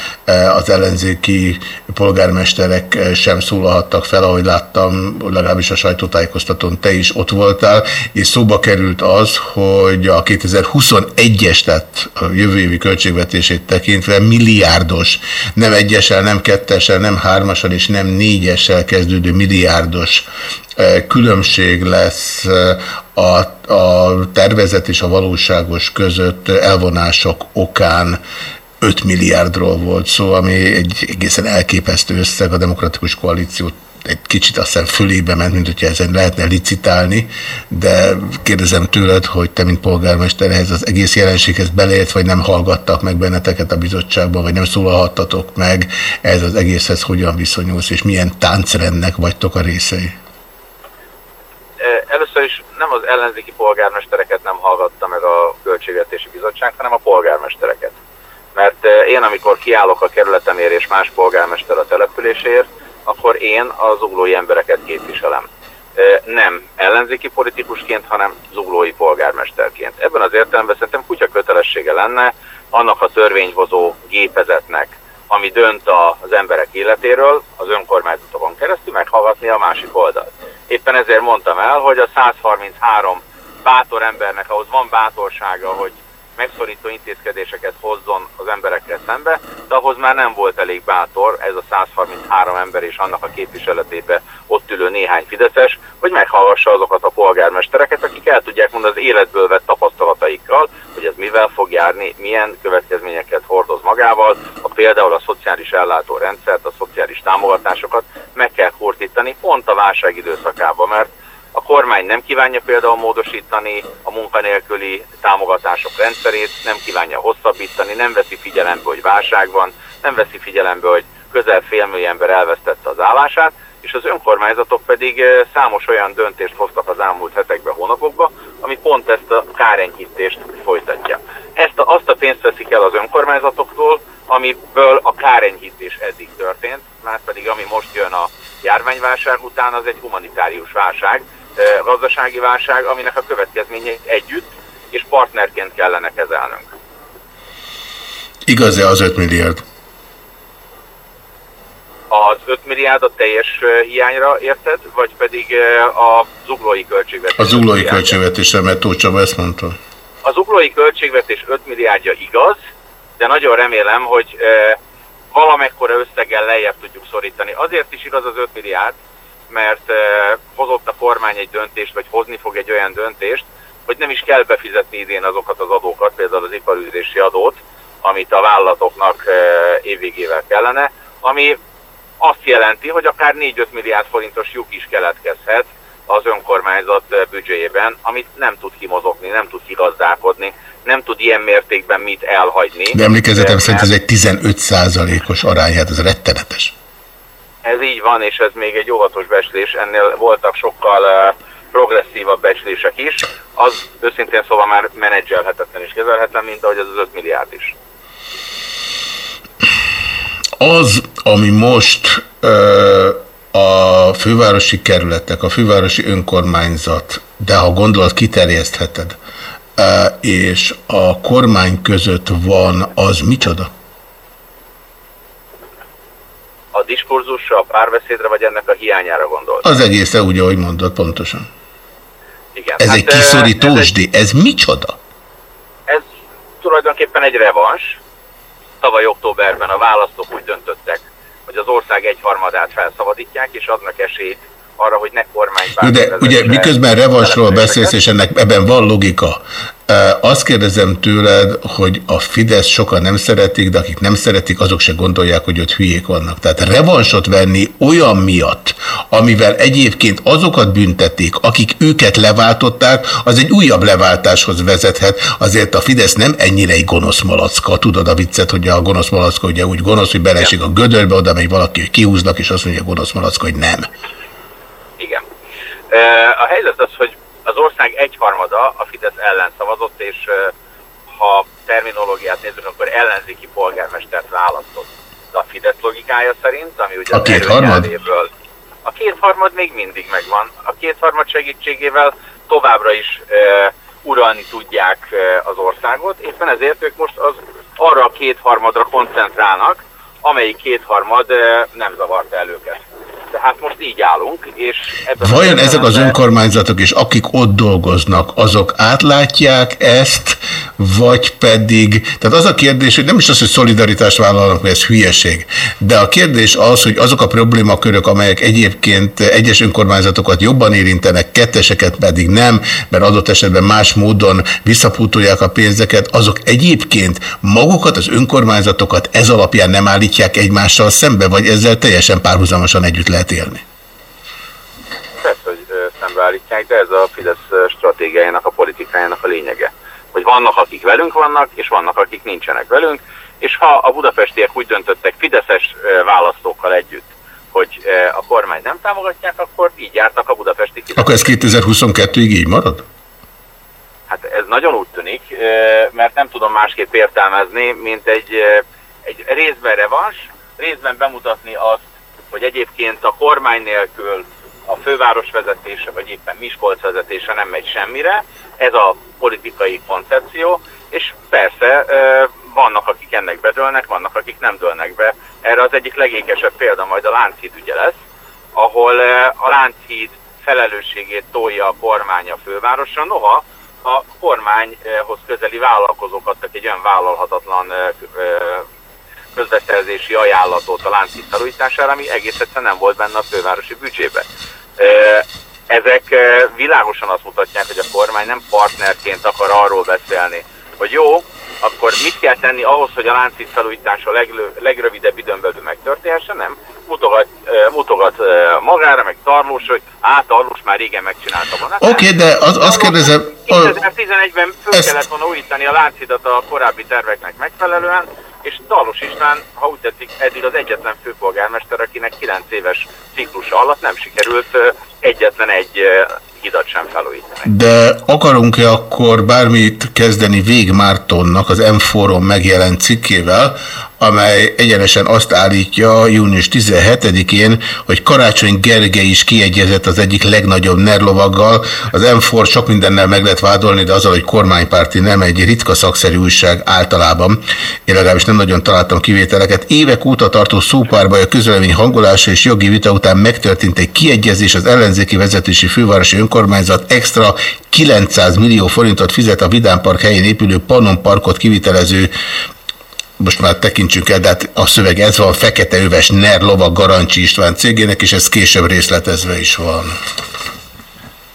az ellenzéki polgármesterek sem szólalhattak fel, ahogy láttam, legalábbis a sajtótájékoztatón te is ott voltál, és szóba került az, hogy a 2021-es, tehát a jövő évi költségvetését tekintve milliárdos, nem egyesel, nem kettesel, nem hármasan és nem négyessel kezdődő milliárdos különbség lesz a, a tervezet és a valóságos között elvonások okán 5 milliárdról volt szó, ami egy egészen elképesztő összeg a demokratikus koalíciót egy kicsit azt hiszem fölébe ment, mint hogyha ezen lehetne licitálni, de kérdezem tőled, hogy te, mint polgármester, ehhez az egész jelenséghez beleért, vagy nem hallgattak meg benneteket a bizottságban, vagy nem szólalhattatok meg, ez az egészhez hogyan viszonyulsz, és milyen táncrendnek vagytok a részei? Először is nem az ellenzéki polgármestereket nem hallgatta meg a Költségvetési Bizottság, hanem a polgármestereket. Mert én, amikor kiállok a kerületemért és más polgármester a településért, akkor én az zuglói embereket képviselem. Nem ellenzéki politikusként, hanem zuglói polgármesterként. Ebben az értelemben szerintem kutya kötelessége lenne annak a törvényhozó gépezetnek, ami dönt az emberek életéről, az önkormányzatokon keresztül meghallgatni a másik oldalt. Éppen ezért mondtam el, hogy a 133 bátor embernek ahhoz van bátorsága, hogy megszorító intézkedéseket hozzon az emberekkel szembe, de ahhoz már nem volt elég bátor ez a 133 ember és annak a képviseletébe ott ülő néhány fideszes, hogy meghallgassa azokat a polgármestereket, akik el tudják mondani az életből vett tapasztalataikkal, hogy ez mivel fog járni, milyen következményeket hordoz magával, a például a szociális ellátórendszert, a szociális támogatásokat meg kell kurtítani pont a válság időszakában, mert a kormány nem kívánja például módosítani a munkanélküli támogatások rendszerét, nem kívánja hosszabbítani, nem veszi figyelembe, hogy válság van, nem veszi figyelembe, hogy közel félmillió ember elvesztette az állását, és az önkormányzatok pedig számos olyan döntést hoztak az elmúlt hetekben, hónapokban, ami pont ezt a kárenyhítést folytatja. Ezt a, azt a pénzt veszik el az önkormányzatoktól, amiből a kárenyhítés eddig történt, már pedig ami most jön a járványválság után, az egy humanitárius válság, gazdasági válság, aminek a következményeit együtt és partnerként kellene kezelnünk. Igaz-e az 5 milliárd? Az 5 milliárd a teljes hiányra érted, vagy pedig a zuglói költségvetés? A zuglói költségvetésre, mert Tóth Csaba ezt mondta. A zuglói költségvetés 5 milliárdja igaz, de nagyon remélem, hogy valamekkora összeggel lejjebb tudjuk szorítani. Azért is igaz az 5 milliárd, mert eh, hozott a kormány egy döntést, vagy hozni fog egy olyan döntést, hogy nem is kell befizetni idén azokat az adókat, például az iparűzési adót, amit a vállalatoknak eh, évvégével kellene, ami azt jelenti, hogy akár 4-5 milliárd forintos lyuk is keletkezhet az önkormányzat eh, büdzséjében, amit nem tud kimozogni, nem tud kigazdálkodni, nem tud ilyen mértékben mit elhagyni. De emlékezetem szerint ez egy 15% os arány, hát ez rettenetes. Ez így van, és ez még egy óvatos becslés, ennél voltak sokkal uh, progresszívabb becslések is. Az őszintén szóval már menedzselhetetlen és kezelhetetlen, mint ahogy az az 5 milliárd is. Az, ami most uh, a fővárosi kerületek, a fővárosi önkormányzat, de ha gondolat kiterjesztheted, uh, és a kormány között van, az micsoda? A diskurzusra, a párbeszédre, vagy ennek a hiányára gondolt? Az egészen úgy, ahogy mondod, pontosan. Igen. Ez hát, egy kiszorítósdi, ez, ez micsoda? Ez tulajdonképpen egy revans. Tavaly októberben a választók úgy döntöttek, hogy az ország egyharmadát felszabadítják, és adnak esélyt arra, hogy ne kormányban. De ugye miközben revansról beszélsz, és ennek ebben van logika, azt kérdezem tőled, hogy a Fidesz sokan nem szeretik, de akik nem szeretik, azok se gondolják, hogy ott hülyék vannak. Tehát revansot venni olyan miatt, amivel egyébként azokat büntetik, akik őket leváltották, az egy újabb leváltáshoz vezethet. Azért a Fidesz nem ennyire egy gonosz malacka. Tudod a viccet, hogy a gonosz malacka ugye úgy gonosz, hogy belesik a gödörbe, oda megy valaki, hogy kihúznak, és azt mondja a gonosz malacka, hogy nem. Igen. A helyzet az, hogy az ország egyharmada a Fidesz ellen szavazott, és ha terminológiát nézzük, akkor ellenzéki polgármestert választott. De a Fidesz logikája szerint, ami ugye a kétharmad? A kétharmad még mindig megvan. A kétharmad segítségével továbbra is e, uralni tudják az országot. Éppen ezért ők most az arra a kétharmadra koncentrálnak, amelyik kétharmad nem zavarta el őket. Tehát most így állunk, és ebben Vajon ezek az önkormányzatok és akik ott dolgoznak, azok átlátják ezt, vagy pedig, tehát az a kérdés, hogy nem is az, hogy szolidaritást vállalnak, mert ez hülyeség, de a kérdés az, hogy azok a problémakörök, amelyek egyébként egyes önkormányzatokat jobban érintenek, ketteseket pedig nem, mert adott esetben más módon visszapútolják a pénzeket, azok egyébként magukat, az önkormányzatokat ez alapján nem állítják egymással szembe, vagy ezzel teljesen párhuzamosan együtt lehet élni? Persze, hogy szembeállítják, de ez a Fidesz stratégiájának, a politikájának a lényege. Hogy vannak, akik velünk vannak, és vannak, akik nincsenek velünk, és ha a budapestiek úgy döntöttek Fideszes választókkal együtt, hogy a kormány nem támogatják, akkor így jártak a budapesti Fidesz. Akkor ez 2022-ig így marad? Hát ez nagyon úgy tűnik, mert nem tudom másképp értelmezni, mint egy, egy részben revans, részben bemutatni azt, hogy egyébként a kormány nélkül a főváros vezetése, vagy éppen Miskolc vezetése nem megy semmire. Ez a politikai koncepció, és persze vannak, akik ennek bedőlnek, vannak, akik nem dőlnek be. Erre az egyik legékesebb példa majd a Lánchíd ügye lesz, ahol a Lánchíd felelősségét tolja a kormány a fővárosra, noha a kormányhoz közeli vállalkozók adtak egy olyan vállalhatatlan közbeszerzési ajánlatot a láncít felújítására, ami egész egyszerűen nem volt benne a fővárosi büdzsébe. Ezek világosan azt mutatják, hogy a kormány nem partnerként akar arról beszélni, hogy jó, akkor mit kell tenni ahhoz, hogy a láncít felújítása leglő, legrövidebb időn belül megtörténhessen, nem? Mutogat, mutogat magára, meg Tarlós, hogy á, Tarlós már régen megcsinálta volna. Oké, okay, de az, azt kérdezem... 2011-ben föl ezt... kellett volna újítani a láncidat a korábbi terveknek megfelelően, és Dalos István, ha úgy tetszik, eddig az egyetlen főpolgármester, akinek 9 éves ciklusa alatt nem sikerült egyetlen egy hidat sem felújítani. De akarunk-e akkor bármit kezdeni Vég Mártonnak az M4-on megjelent cikkével, amely egyenesen azt állítja június 17-én, hogy Karácsony Gergely is kiegyezett az egyik legnagyobb nerlovaggal. Az M4 sok mindennel meg lehet vádolni, de azzal, hogy kormánypárti nem egy ritka szakszerű újság általában. Én legalábbis nem nagyon találtam kivételeket. Évek óta tartó szópárba a közölemény hangolása és jogi vita után megtörtént egy kiegyezés az ellenzéki vezetési fővárosi önkormányzat extra 900 millió forintot fizet a Vidámpark helyén épülő Pannon Parkot kivitelező most már tekintsünk el, de hát a szöveg ez van, Fekete Öves NER Lovag Garancsi István cégének, és ez később részletezve is van.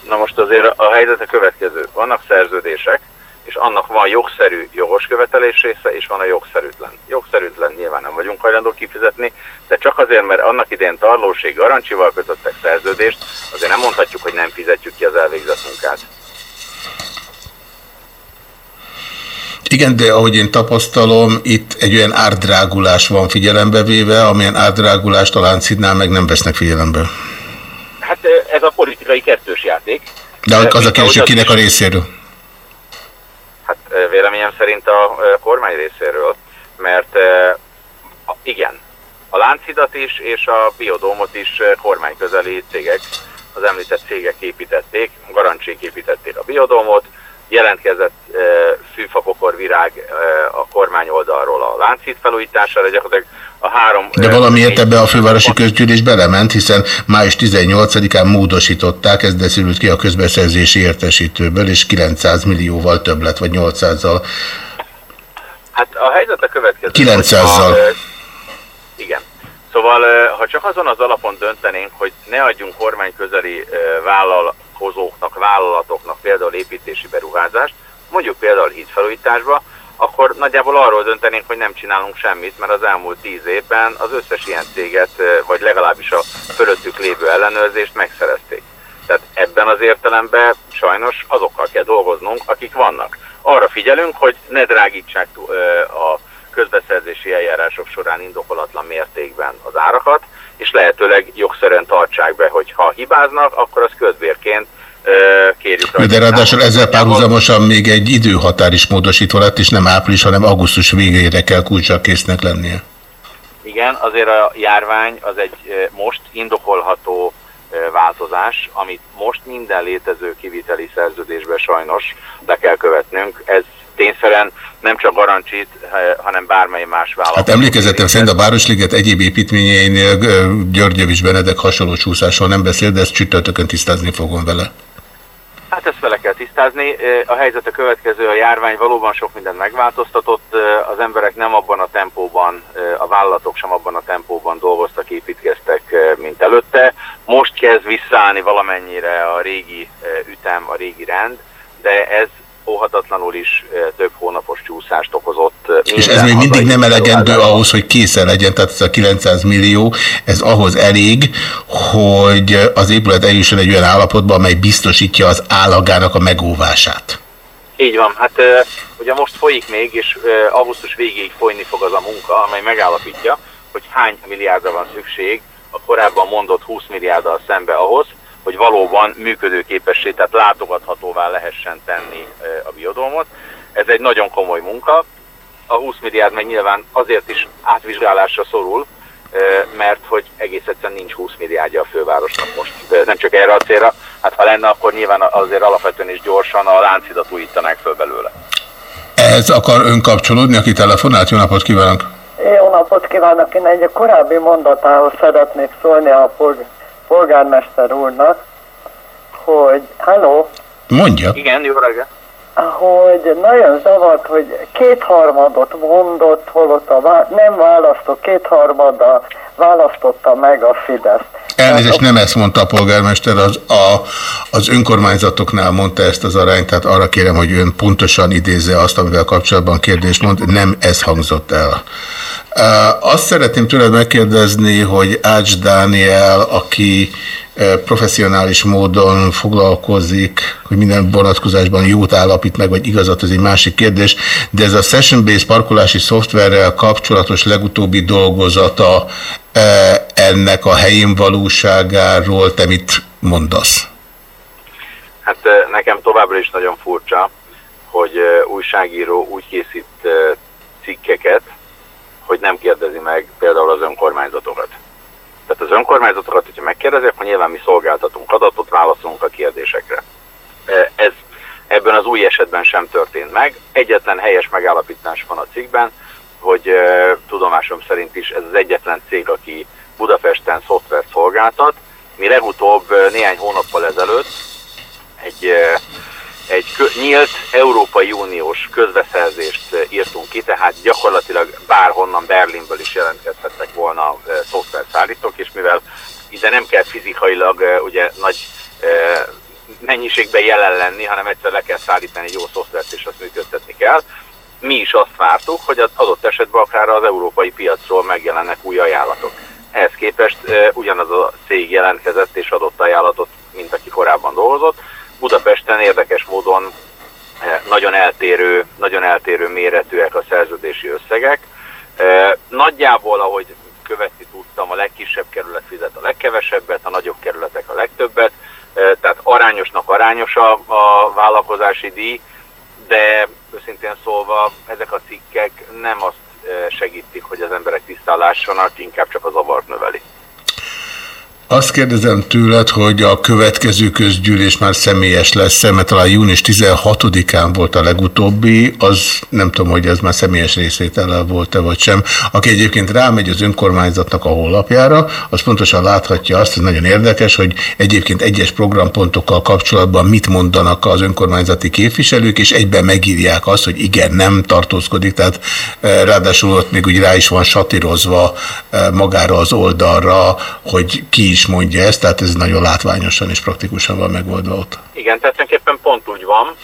Na most azért a helyzet a következő. Vannak szerződések, és annak van jogszerű jogos követelés része, és van a jogszerűtlen. Jogszerűtlen nyilván nem vagyunk hajlandók kifizetni, de csak azért, mert annak idén tarlóség garancsival kötöttek szerződést, azért nem mondhatjuk, hogy nem fizetjük ki az elvégzett munkát. Igen, de ahogy én tapasztalom, itt egy olyan árdrágulás van figyelembe véve, amilyen árdrágulást a Láncidnál meg nem vesznek figyelembe. Hát ez a politikai kettős játék. De az a kérdés, kinek a részéről? Hát véleményem szerint a kormány részéről, mert igen, a Láncidat is és a Biodómot is kormányközeli cégek, az említett cégek építették, garancsék építették a Biodómot, jelentkezett e, fűfapokorvirág e, a kormány oldalról a láncít felújítására, gyakorlatilag a három... De valamiért ebbe a fővárosi közgyűlés belement, hiszen május 18-án módosították, ez beszélült ki a közbeszerzési értesítőből, és 900 millióval több lett, vagy 800-zal. Hát a helyzet a következő. 900-zal. Szóval, ha csak azon az alapon döntenénk, hogy ne adjunk kormányközeli vállal, vállalkozóknak, vállalatoknak például építési beruházást, mondjuk például hídfelújításba, akkor nagyjából arról döntenénk, hogy nem csinálunk semmit, mert az elmúlt tíz évben az összes ilyen céget, vagy legalábbis a fölöttük lévő ellenőrzést megszerezték. Tehát ebben az értelemben sajnos azokkal kell dolgoznunk, akik vannak. Arra figyelünk, hogy ne drágítsák a közbeszerzési eljárások során indokolatlan mértékben az árakat, és lehetőleg jogszerűen tartsák be, hogy ha hibáznak, akkor az közbérként kérjük rá. De ráadásul ezzel párhuzamosan még egy időhatár is módosítva lett, és nem április, hanem augusztus végére kell kulcsal késznek lennie. Igen, azért a járvány az egy most indokolható változás, amit most minden létező kiviteli szerződésben sajnos le kell követnünk. Ez tényszerűen nem csak Garancsit, hanem bármely más vállalat. Hát emlékezetem szerint a Városliget egyéb építményeinél Györgyevics Benedek hasonló csúszásról nem beszél, de ezt csütörtökön tisztázni fogom vele. Hát ezt vele kell tisztázni. A helyzet a következő, a járvány valóban sok mindent megváltoztatott, az emberek nem abban a tempóban, a vállalatok sem abban a tempóban dolgoztak, építkeztek, mint előtte. Most kezd visszaállni valamennyire a régi ütem, a régi rend, de ez óhatatlanul is több hónapos csúszást okozott. És ez még mindig nem elegendő ahhoz, hogy készen legyen, tehát ez a 900 millió, ez ahhoz elég, hogy az épület eljusson egy olyan állapotba, amely biztosítja az állagának a megóvását. Így van, hát ugye most folyik még, és augusztus végéig folyni fog az a munka, amely megállapítja, hogy hány milliárdra van szükség a korábban mondott 20 milliárddal szembe ahhoz, hogy valóban működőképessé, tehát látogathatóvá lehessen tenni a biodómot. Ez egy nagyon komoly munka. A 20 milliárd meg nyilván azért is átvizsgálásra szorul, mert hogy egész egyszerűen nincs 20 milliárdja a fővárosnak most. Nem csak erre a célra, hát ha lenne, akkor nyilván azért alapvetően is gyorsan a láncidat újítanák föl belőle. Ehhez akar ön kapcsolódni, aki telefonált? Jó napot kívánok! Jó napot kívánok! Én egy korábbi mondatához szeretnék szólni a polgármester úrnak, hogy, halló? Mondja. Igen, jó reggelt. Hogy nagyon zavart, hogy kétharmadot mondott, holott a vá nem választott, kétharmada választotta meg a Fidesz. Elnézést, nem ezt mondta a polgármester, az, a, az önkormányzatoknál mondta ezt az arányt, tehát arra kérem, hogy ön pontosan idézze azt, amivel kapcsolatban kérdés mond, nem ez hangzott el. Azt szeretném tőled megkérdezni, hogy Ács Dániel, aki professzionális módon foglalkozik, hogy minden vonatkozásban jót állapít meg, vagy igazat, ez egy másik kérdés, de ez a session-based parkolási szoftverrel kapcsolatos legutóbbi dolgozata ennek a helyén valóságáról te mit mondasz? Hát nekem továbbra is nagyon furcsa, hogy újságíró úgy készít cikkeket, hogy nem kérdezi meg például az önkormányzatokat. Tehát az önkormányzatokat, hogyha megkérdezi, akkor nyilván mi szolgáltatunk adatot, válaszolunk a kérdésekre. E, ez ebben az új esetben sem történt meg. Egyetlen helyes megállapítás van a cikkben, hogy e, tudomásom szerint is ez az egyetlen cég, aki Budapesten szoftvert szolgáltat. Mi legutóbb e, néhány hónappal ezelőtt egy egy nyílt Európai Uniós közbeszerzést eh, írtunk ki, tehát gyakorlatilag bárhonnan Berlinből is jelentkezhettek volna e, szoftverszállítók, és mivel ide nem kell fizikailag e, ugye nagy mennyiségben jelen lenni, hanem egyszer le kell szállítani egy jó szoftvert, és azt működtetni kell. Mi is azt vártuk, hogy az adott esetben akár az európai piacról megjelennek új ajánlatok. Ehhez képest ugyanaz a cég jelentkezett és adott ajánlatot, mint aki korábban dolgozott, Budapesten érdekes módon eh, nagyon eltérő, nagyon eltérő méretűek a szerződési összegek. Eh, nagyjából, ahogy követni tudtam, a legkisebb kerület fizet a legkevesebbet, a nagyobb kerületek a legtöbbet, eh, tehát arányosnak arányos a, a vállalkozási díj, de őszintén szólva ezek a cikkek nem azt segítik, hogy az emberek tisztálássanak, inkább csak az avart növeli. Azt kérdezem tőled, hogy a következő közgyűlés már személyes lesz, mert talán június 16-án volt a legutóbbi, az nem tudom, hogy ez már személyes részvétellel volt-e vagy sem. Aki egyébként rámegy az önkormányzatnak a honlapjára, az pontosan láthatja azt, hogy nagyon érdekes, hogy egyébként egyes programpontokkal kapcsolatban mit mondanak az önkormányzati képviselők, és egyben megírják azt, hogy igen, nem tartózkodik, tehát eh, ráadásul ott még úgy rá is van satírozva eh, magára az oldalra, hogy ki is is mondja ezt, tehát ez nagyon látványosan és praktikusan van megoldva ott. Igen, tehát tulajdonképpen pont úgy van,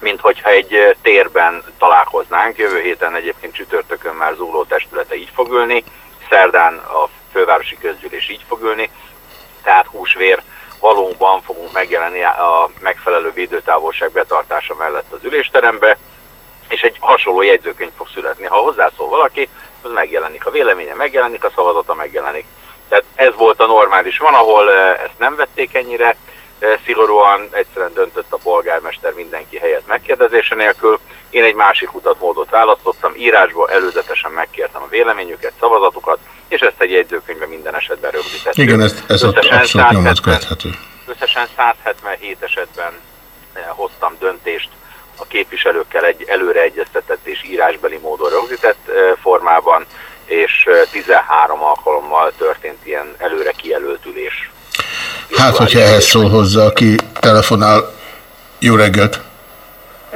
mint hogyha egy térben találkoznánk. Jövő héten egyébként csütörtökön már zúló testülete így fog ülni, szerdán a fővárosi közgyűlés így fog ülni, tehát húsvér valóban fogunk megjelenni a megfelelő védőtávolság betartása mellett az ülésterembe, és egy hasonló jegyzőkönyv fog születni. Ha hozzászól valaki, az megjelenik a véleménye, megjelenik a szavazata, megjelenik. Tehát ez volt a normális. Van, ahol ezt nem vették ennyire szigorúan, egyszerűen döntött a polgármester mindenki helyett megkérdezése nélkül. Én egy másik utat, módot választottam, írásból előzetesen megkértem a véleményüket, szavazatukat, és ezt egy jegyzőkönyvben minden esetben rögzített. Igen, ez, ez ott abszolút nyomot követhető. Összesen 177 esetben eh, hoztam döntést a képviselőkkel egy előre egyeztetett és írásbeli módon rögzített eh, formában, és 13 eh, alkalommal történt ilyen előre kijelölt ülés. Hát, hogyha ehhez szól hozzá, aki telefonál, jó reggelt!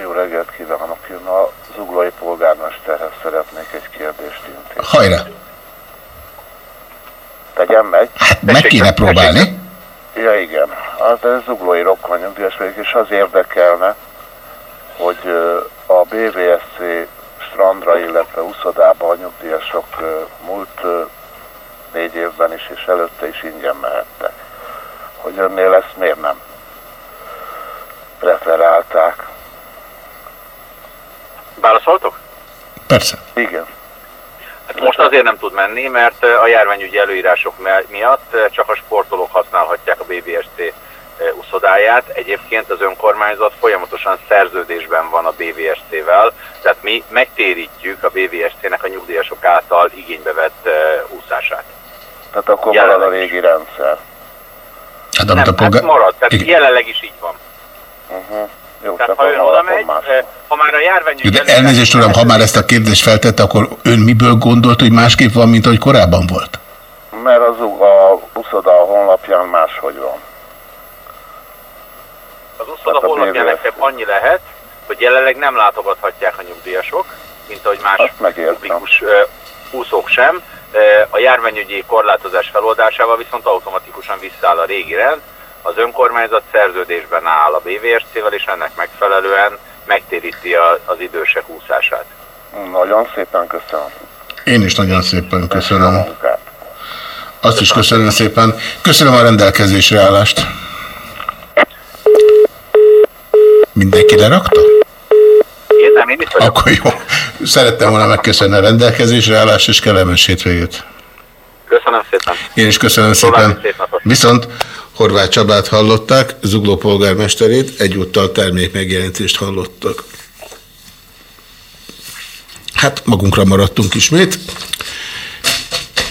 Jó reggelt kívánok! Én a zuglói polgármesterhez szeretnék egy kérdést intézni. Hajrá! Tegyem meg? Hát meg kéne próbálni. Ja igen, hát ez zuglói rokkon nyugdíjas vagyok, és az érdekelne, hogy a BVSC strandra, illetve uszodába a nyugdíjasok múlt négy évben is, és előtte is ingyen mehettek. Hogy önnél ezt miért nem preferálták? Válaszoltok? Persze. Igen. Hát most azért nem tud menni, mert a járványügyi előírások miatt csak a sportolók használhatják a BVST uszodáját. Egyébként az önkormányzat folyamatosan szerződésben van a BVST-vel, tehát mi megtérítjük a BVST-nek a nyugdíjasok által igénybe vett úszását. Tehát akkor marad a régi rendszer. Hát, nem, a polgár... hát marad, tehát Igen. jelenleg is így van. Uh-huh. Jó, tehát ha ön oda megy, ha már a járványügyi... De elnézést tudom, ha már ezt a kérdést feltette, akkor ön miből gondolt, hogy másképp van, mint ahogy korábban volt? Mert az a uszoda a honlapján máshogy van. Az uszoda honlapján legfeljebb annyi lehet, hogy jelenleg nem látogathatják a nyugdíjasok, mint ahogy más publikus úszók sem. A járványügyi korlátozás feloldásával viszont automatikusan visszaáll a régi rend, az önkormányzat szerződésben áll a BVSC-vel, és ennek megfelelően megtéríti a, az idősek úszását. Nagyon szépen köszönöm. Én is nagyon szépen köszönöm. Azt is köszönöm szépen. Köszönöm a rendelkezésre állást. Mindenki lerakta? Én nem, én vagyok. Akkor jó. Szerettem volna megköszönni a rendelkezésre állást, és kellemes hétvégét. Köszönöm szépen. Én is köszönöm szépen. Viszont Horváth Csabát hallották, Zugló polgármesterét, egyúttal termék megjelentést hallottak. Hát magunkra maradtunk ismét.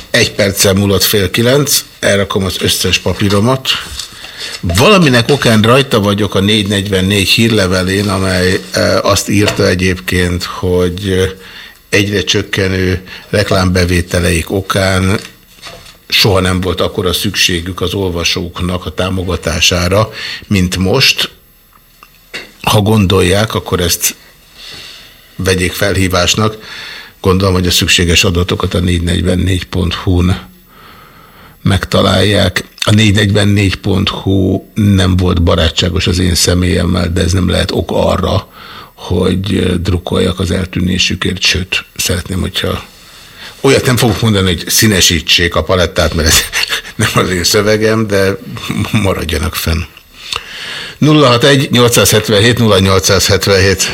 Egy perccel múlott fél kilenc, elrakom az összes papíromat. Valaminek okán rajta vagyok a 444 hírlevelén, amely e, azt írta egyébként, hogy egyre csökkenő reklámbevételeik okán soha nem volt akkora szükségük az olvasóknak a támogatására, mint most. Ha gondolják, akkor ezt vegyék felhívásnak. Gondolom, hogy a szükséges adatokat a 444.hu-n megtalálják. A 444.hu nem volt barátságos az én személyemmel, de ez nem lehet ok arra, hogy drukkoljak az eltűnésükért, sőt, szeretném, hogyha Olyat nem fogok mondani, hogy színesítsék a palettát, mert ez nem az én szövegem, de maradjanak fenn. 061 877 0877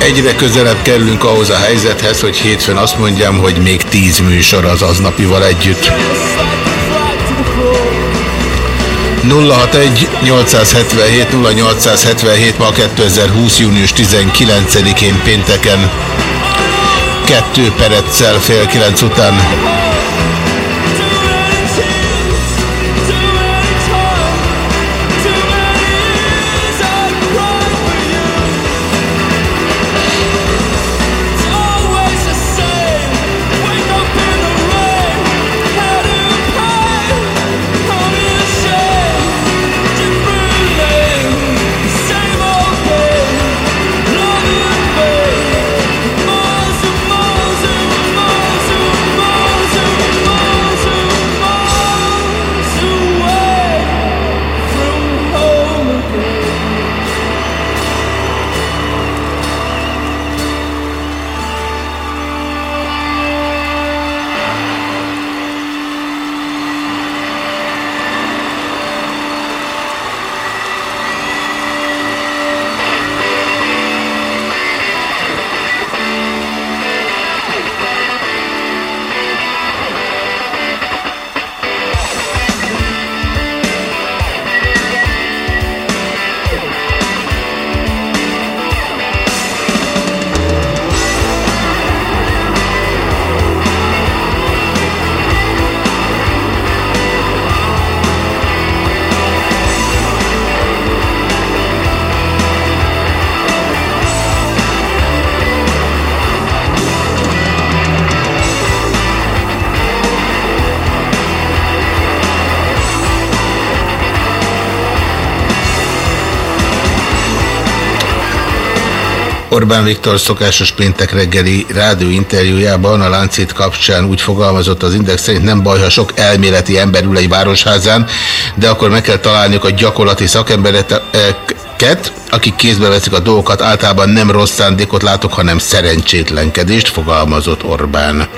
Egyre közelebb kerülünk ahhoz a helyzethez, hogy hétfőn azt mondjam, hogy még tíz műsor az aznapival együtt. 061 877 0877 ma 2020. június 19-én pénteken 2 pereccel fél 9 után Orbán Viktor szokásos péntek reggeli rádió interjújában a Láncét kapcsán úgy fogalmazott az Index szerint nem baj, ha sok elméleti ember ül egy városházán, de akkor meg kell találniuk a gyakorlati szakembereket, akik kézbe veszik a dolgokat, általában nem rossz szándékot látok, hanem szerencsétlenkedést, fogalmazott Orbán.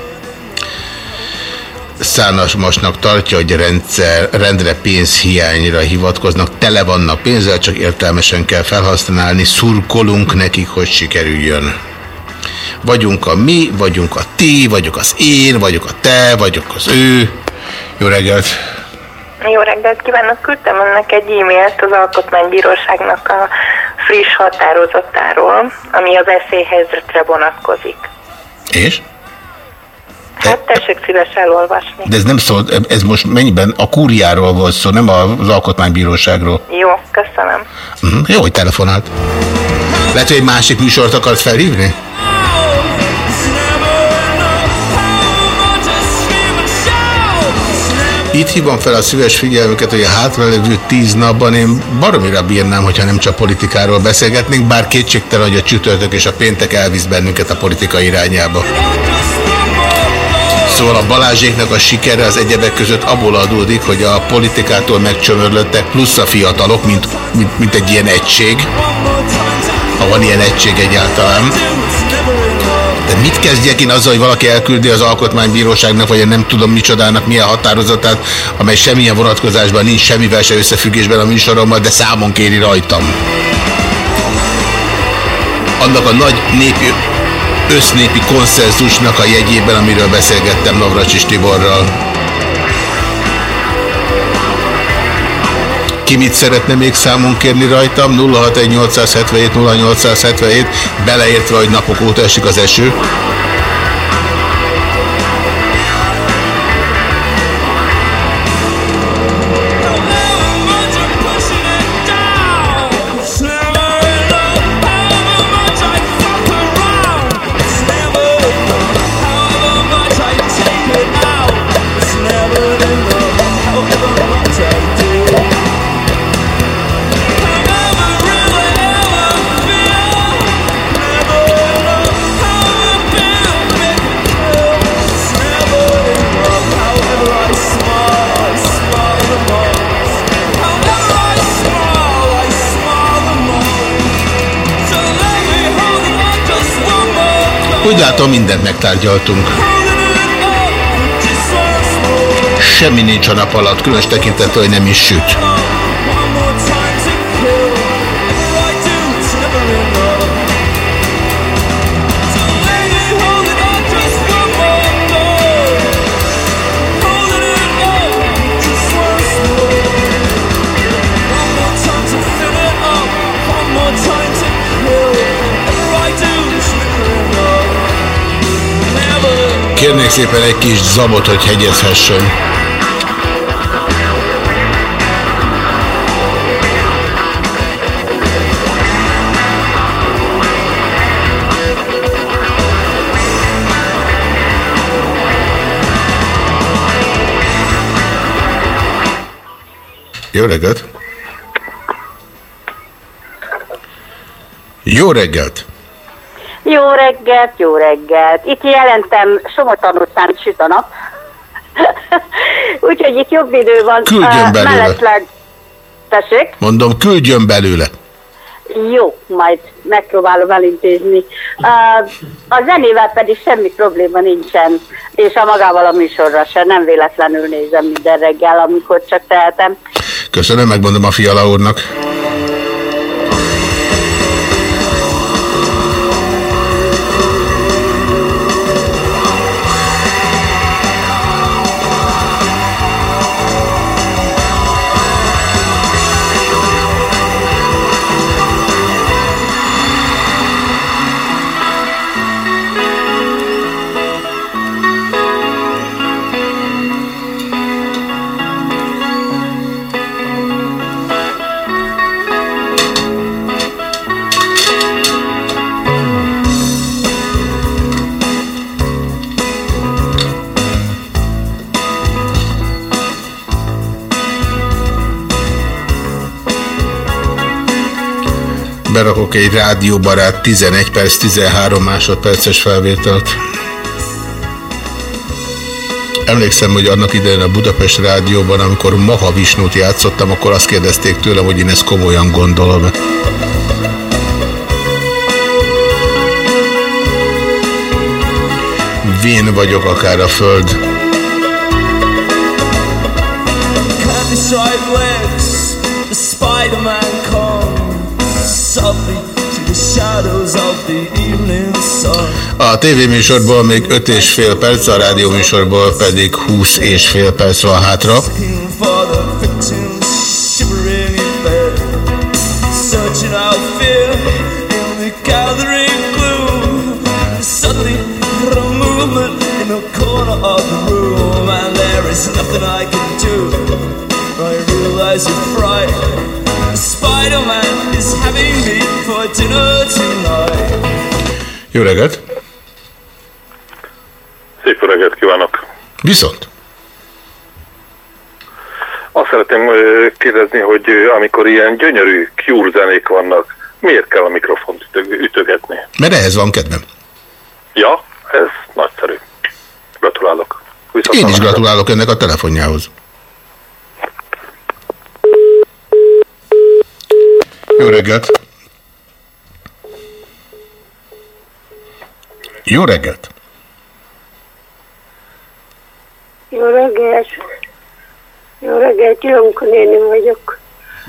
Szánasmasnak tartja, hogy rendszer, rendre pénzhiányra hivatkoznak, tele vannak pénzzel, csak értelmesen kell felhasználni, szurkolunk nekik, hogy sikerüljön. Vagyunk a mi, vagyunk a ti, vagyok az én, vagyok a te, vagyok az ő. Jó reggelt! Jó reggelt kívánok! Küldtem önnek egy e-mailt az Alkotmánybíróságnak a friss határozatáról, ami az eszélyhelyzetre vonatkozik. És? Hát tessék szíves elolvasni. De ez nem szól, ez most mennyiben a kúriáról volt szó, nem az alkotmánybíróságról. Jó, köszönöm. Uh-huh. Jó, hogy telefonált. Lehet, hogy egy másik műsort akarsz felhívni? Itt hívom fel a szíves figyelmüket, hogy a hátralévő tíz napban én baromira bírnám, hogyha nem csak politikáról beszélgetnénk, bár kétségtelen, hogy a csütörtök és a péntek elvisz bennünket a politika irányába. Szóval a Balázséknak a sikere az egyebek között abból adódik, hogy a politikától megcsömörlöttek, plusz a fiatalok, mint, mint, mint egy ilyen egység, ha van ilyen egység egyáltalán. De mit kezdjek én azzal, hogy valaki elküldi az alkotmánybíróságnak, vagy nem tudom micsodának milyen határozatát, amely semmilyen vonatkozásban nincs semmivel se összefüggésben a műsorommal, de számon kéri rajtam. Annak a nagy népi össznépi konszenzusnak a jegyében, amiről beszélgettem Navracsis Tiborral. Ki mit szeretne még számon kérni rajtam? 061877 0877, beleértve, hogy napok óta esik az eső. Megtárgyaltunk. Semmi nincs a nap alatt, különös tekintettel, hogy nem is süt. Kérnék szépen egy kis zabot, hogy hegyezhessen. Jó reggelt! Jó reggelt! Jó reggelt, jó reggelt. Itt jelentem, Somotan után süt a nap. Úgyhogy itt jobb idő van. Küldjön belőle. Mellesleg... Tessék? Mondom, küldjön belőle. Jó, majd megpróbálom elintézni. A zenével pedig semmi probléma nincsen, és a magával a műsorra sem. Nem véletlenül nézem minden reggel, amikor csak tehetem. Köszönöm, megmondom a fiala úrnak. Belerakok egy rádióbarát 11 perc 13 másodperces felvételt. Emlékszem, hogy annak idején a Budapest Rádióban, amikor Maha Visnút játszottam, akkor azt kérdezték tőlem, hogy én ezt komolyan gondolom. Vén vagyok akár a föld. A tévéműsorból még 5 és fél perc, a rádióműsorból pedig 20 és fél perc van hátra. Kérdezni, hogy amikor ilyen gyönyörű Cure zenék vannak, miért kell a mikrofont ütö- ütögetni? Mert ehhez van kedvem. Ja, ez nagyszerű. Gratulálok. Viszont Én is gratulálok ennek a telefonjához. Jó reggelt! Jó reggelt! Jó reggelt! Jó reggelt, Jónka néni vagyok.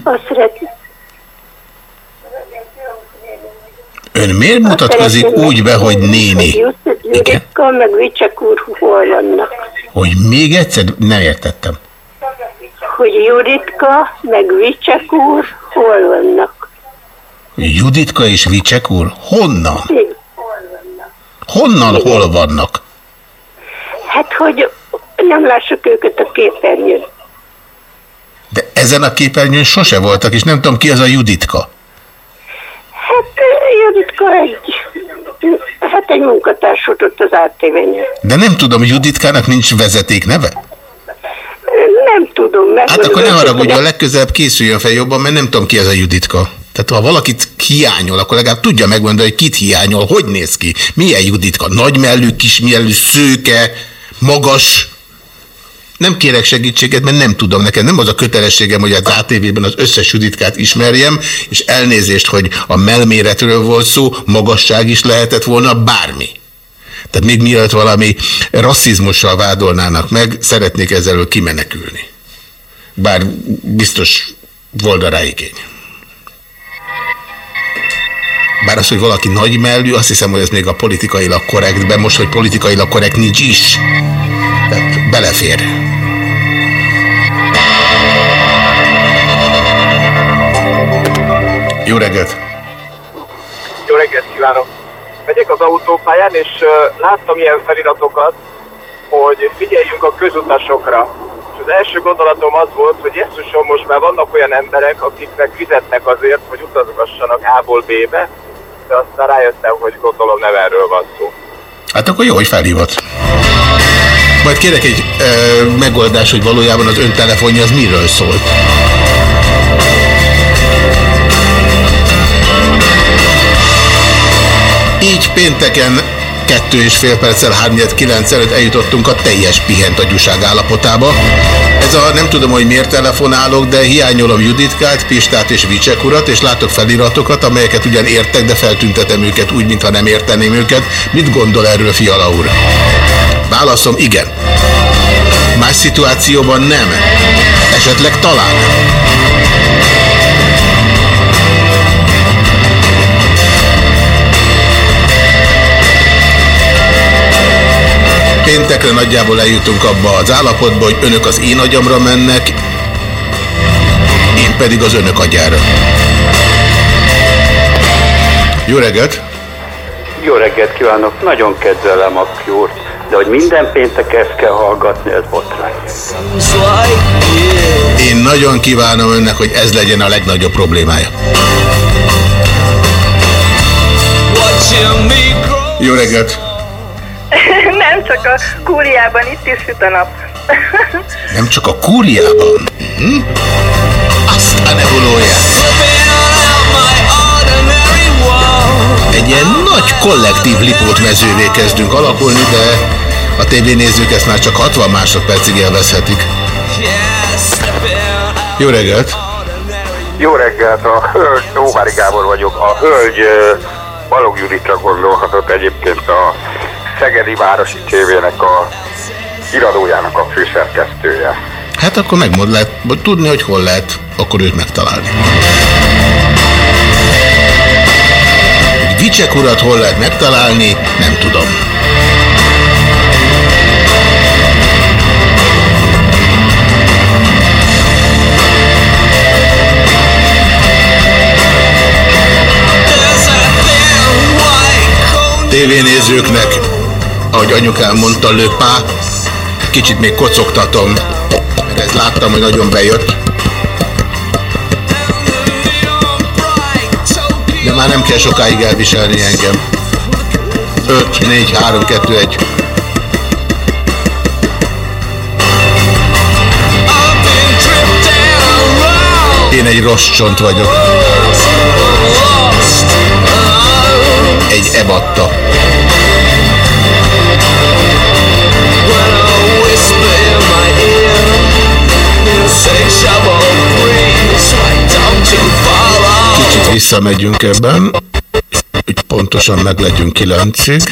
Azt szeretném, Ön miért mutatkozik úgy be, hogy néni? Judika meg Vicsek úr hol vannak. Hogy még egyszer nem értettem. Hogy Juditka meg Vicsek úr hol vannak. Juditka és Vicsek úr? Honnan? Igen. Honnan hol vannak? Hát, hogy nem lássuk őket a képernyőn. De ezen a képernyőn sose voltak, és nem tudom ki az a Juditka. Hát Juditka egy, hát egy munkatársot ott az ATV-nél. De nem tudom, Juditkának nincs vezeték neve? Nem tudom, meg. Hát akkor ne haragudjon, legközelebb készüljön fel jobban, mert nem tudom ki ez a Juditka. Tehát ha valakit hiányol, akkor legalább tudja megmondani, hogy kit hiányol, hogy néz ki, milyen Juditka, nagymellű, kismellű, szőke, magas. Nem kérek segítséget, mert nem tudom, nekem nem az a kötelességem, hogy az ATV-ben az összes Juditkát ismerjem, és elnézést, hogy a melméretről volt szó, magasság is lehetett volna, bármi. Tehát még mielőtt valami rasszizmussal vádolnának meg, szeretnék ezzel kimenekülni. Bár biztos volna rá igény. Bár az, hogy valaki nagy mellű, azt hiszem, hogy ez még a politikailag korrektben, most, hogy politikailag korrekt nincs is. Belefér. Jó reggelt! Jó reggelt kívánok! Megyek az autópályán, és uh, láttam ilyen feliratokat, hogy figyeljünk a közutasokra. És az első gondolatom az volt, hogy Jézusom most már vannak olyan emberek, akiknek fizetnek azért, hogy utazgassanak A-ból B-be, de aztán rájöttem, hogy gondolom nem erről van szó. Hát akkor jó, hogy felhívott. Majd kérek egy ö, megoldás, hogy valójában az ön telefonja az miről szólt. Így pénteken kettő és fél perccel 3 előtt eljutottunk a teljes pihent agyúság állapotába. Ez a nem tudom, hogy miért telefonálok, de hiányolom Juditkát, Pistát és Vicsek urat, és látok feliratokat, amelyeket ugyan értek, de feltüntetem őket úgy, mintha nem érteném őket. Mit gondol erről, Fiala úr? Válaszom igen. Más szituációban nem. Esetleg talán. Péntekre nagyjából eljutunk abba az állapotba, hogy önök az én agyamra mennek, én pedig az önök agyára. Jó reggelt! Jó reggelt kívánok! Nagyon kedvelem a Cure-t, de hogy minden péntek ezt kell hallgatni, ez botrány. Én nagyon kívánom önnek, hogy ez legyen a legnagyobb problémája. Jó reggelt! Nem csak a kúriában, itt is süt a nap. Nem csak a kúriában. Hm? Azt a ne hulolják. kollektív lipót mezővé kezdünk alakulni, de a tévénézők ezt már csak 60 másodpercig élvezhetik. Jó reggelt! Jó reggelt, a hölgy, Óvári Gábor vagyok. A hölgy Balog Juditra gondolhatott egyébként a Szegedi Városi tévének a iradójának a főszerkesztője. Hát akkor megmond lehet, tudni, hogy hol lehet, akkor őt megtalálni. Vicsek urat hol lehet megtalálni, nem tudom. Tévénézőknek, ahogy anyukám mondta, löpá, kicsit még kocogtatom, mert ezt láttam, hogy nagyon bejött. De már nem kell sokáig elviselni engem. 5, 4, 3, 2, 1. Én egy rossz csont vagyok. Egy ebatta. Kicsit visszamegyünk ebben, hogy pontosan meg legyünk kilencig.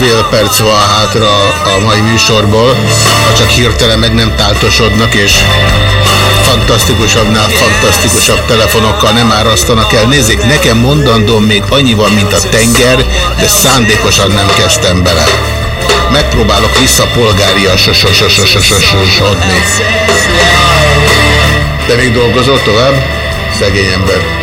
Fél perc van hátra a mai műsorból, ha csak hirtelen meg nem táltosodnak, és fantasztikusabbnál fantasztikusabb telefonokkal nem árasztanak el. Nézzék, nekem mondandóm még annyi van, mint a tenger, de szándékosan nem kezdtem bele. Megpróbálok vissza polgáriasosodni. De még dolgozol tovább? Szegény ember.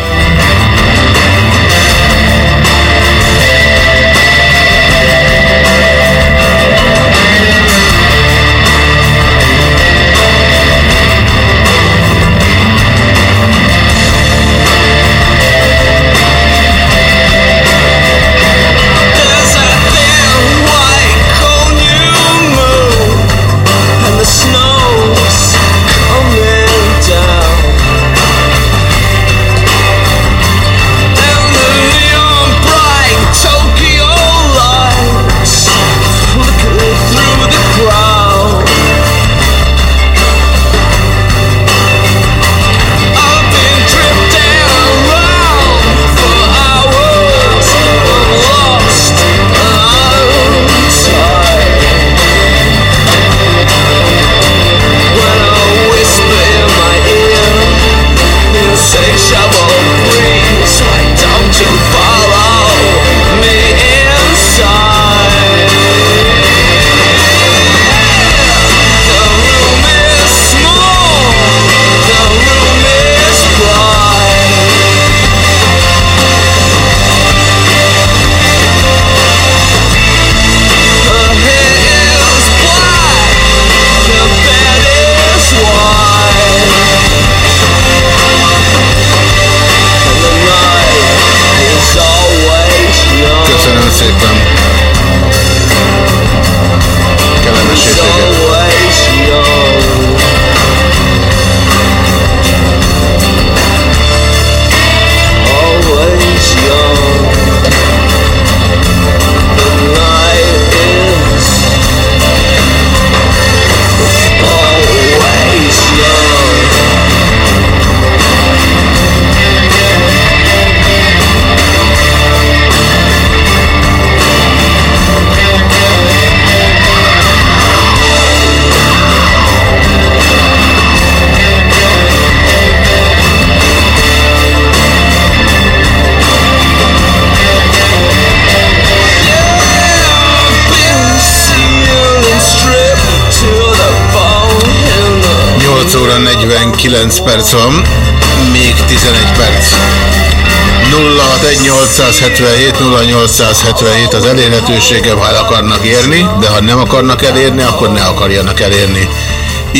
49 perc van, még 11 perc. 061877 0877 az elérhetőségem, ha el akarnak érni, de ha nem akarnak elérni, akkor ne akarjanak elérni.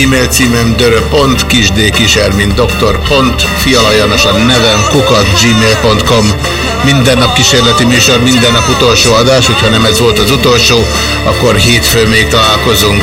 E-mail címem dörö.pont, kisdkisermint doktor. Pont, fialajanos a nevem, kukat gmail.com. Minden nap kísérleti műsor, minden nap utolsó adás, hogyha nem ez volt az utolsó, akkor hétfőn még találkozunk.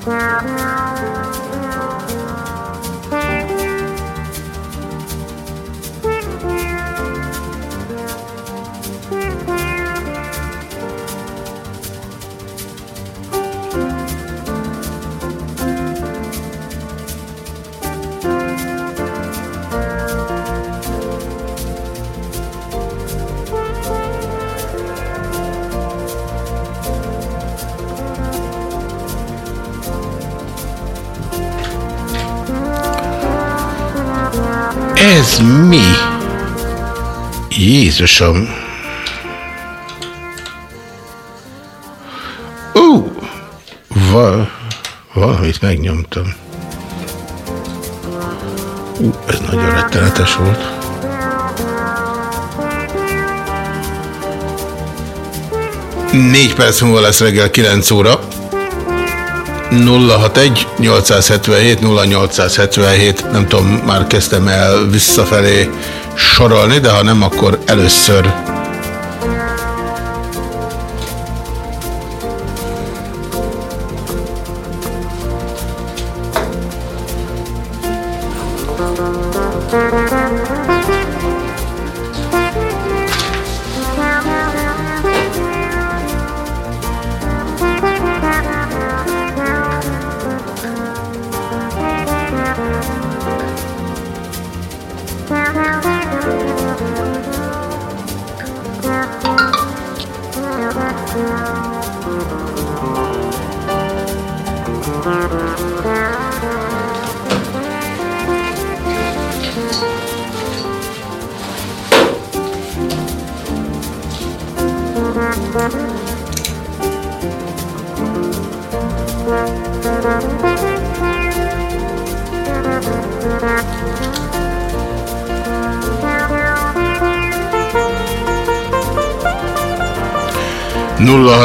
Ez Jézusom! Ú! Val valamit megnyomtam. Ú, ez nagyon rettenetes volt. Négy perc múlva lesz reggel 9 óra. 061 877 0877 nem tudom, már kezdtem el visszafelé sorolni, de ha nem, akkor először.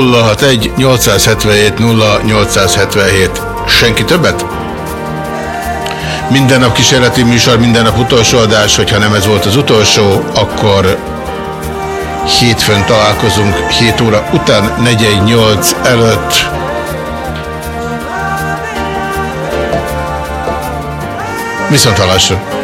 Nulla hat egy 877 0877 Senki többet? Minden nap kísérleti műsor, minden nap utolsó adás, hogyha nem ez volt az utolsó, akkor hétfőn találkozunk 7 óra után, 418 előtt. Viszont hallásra!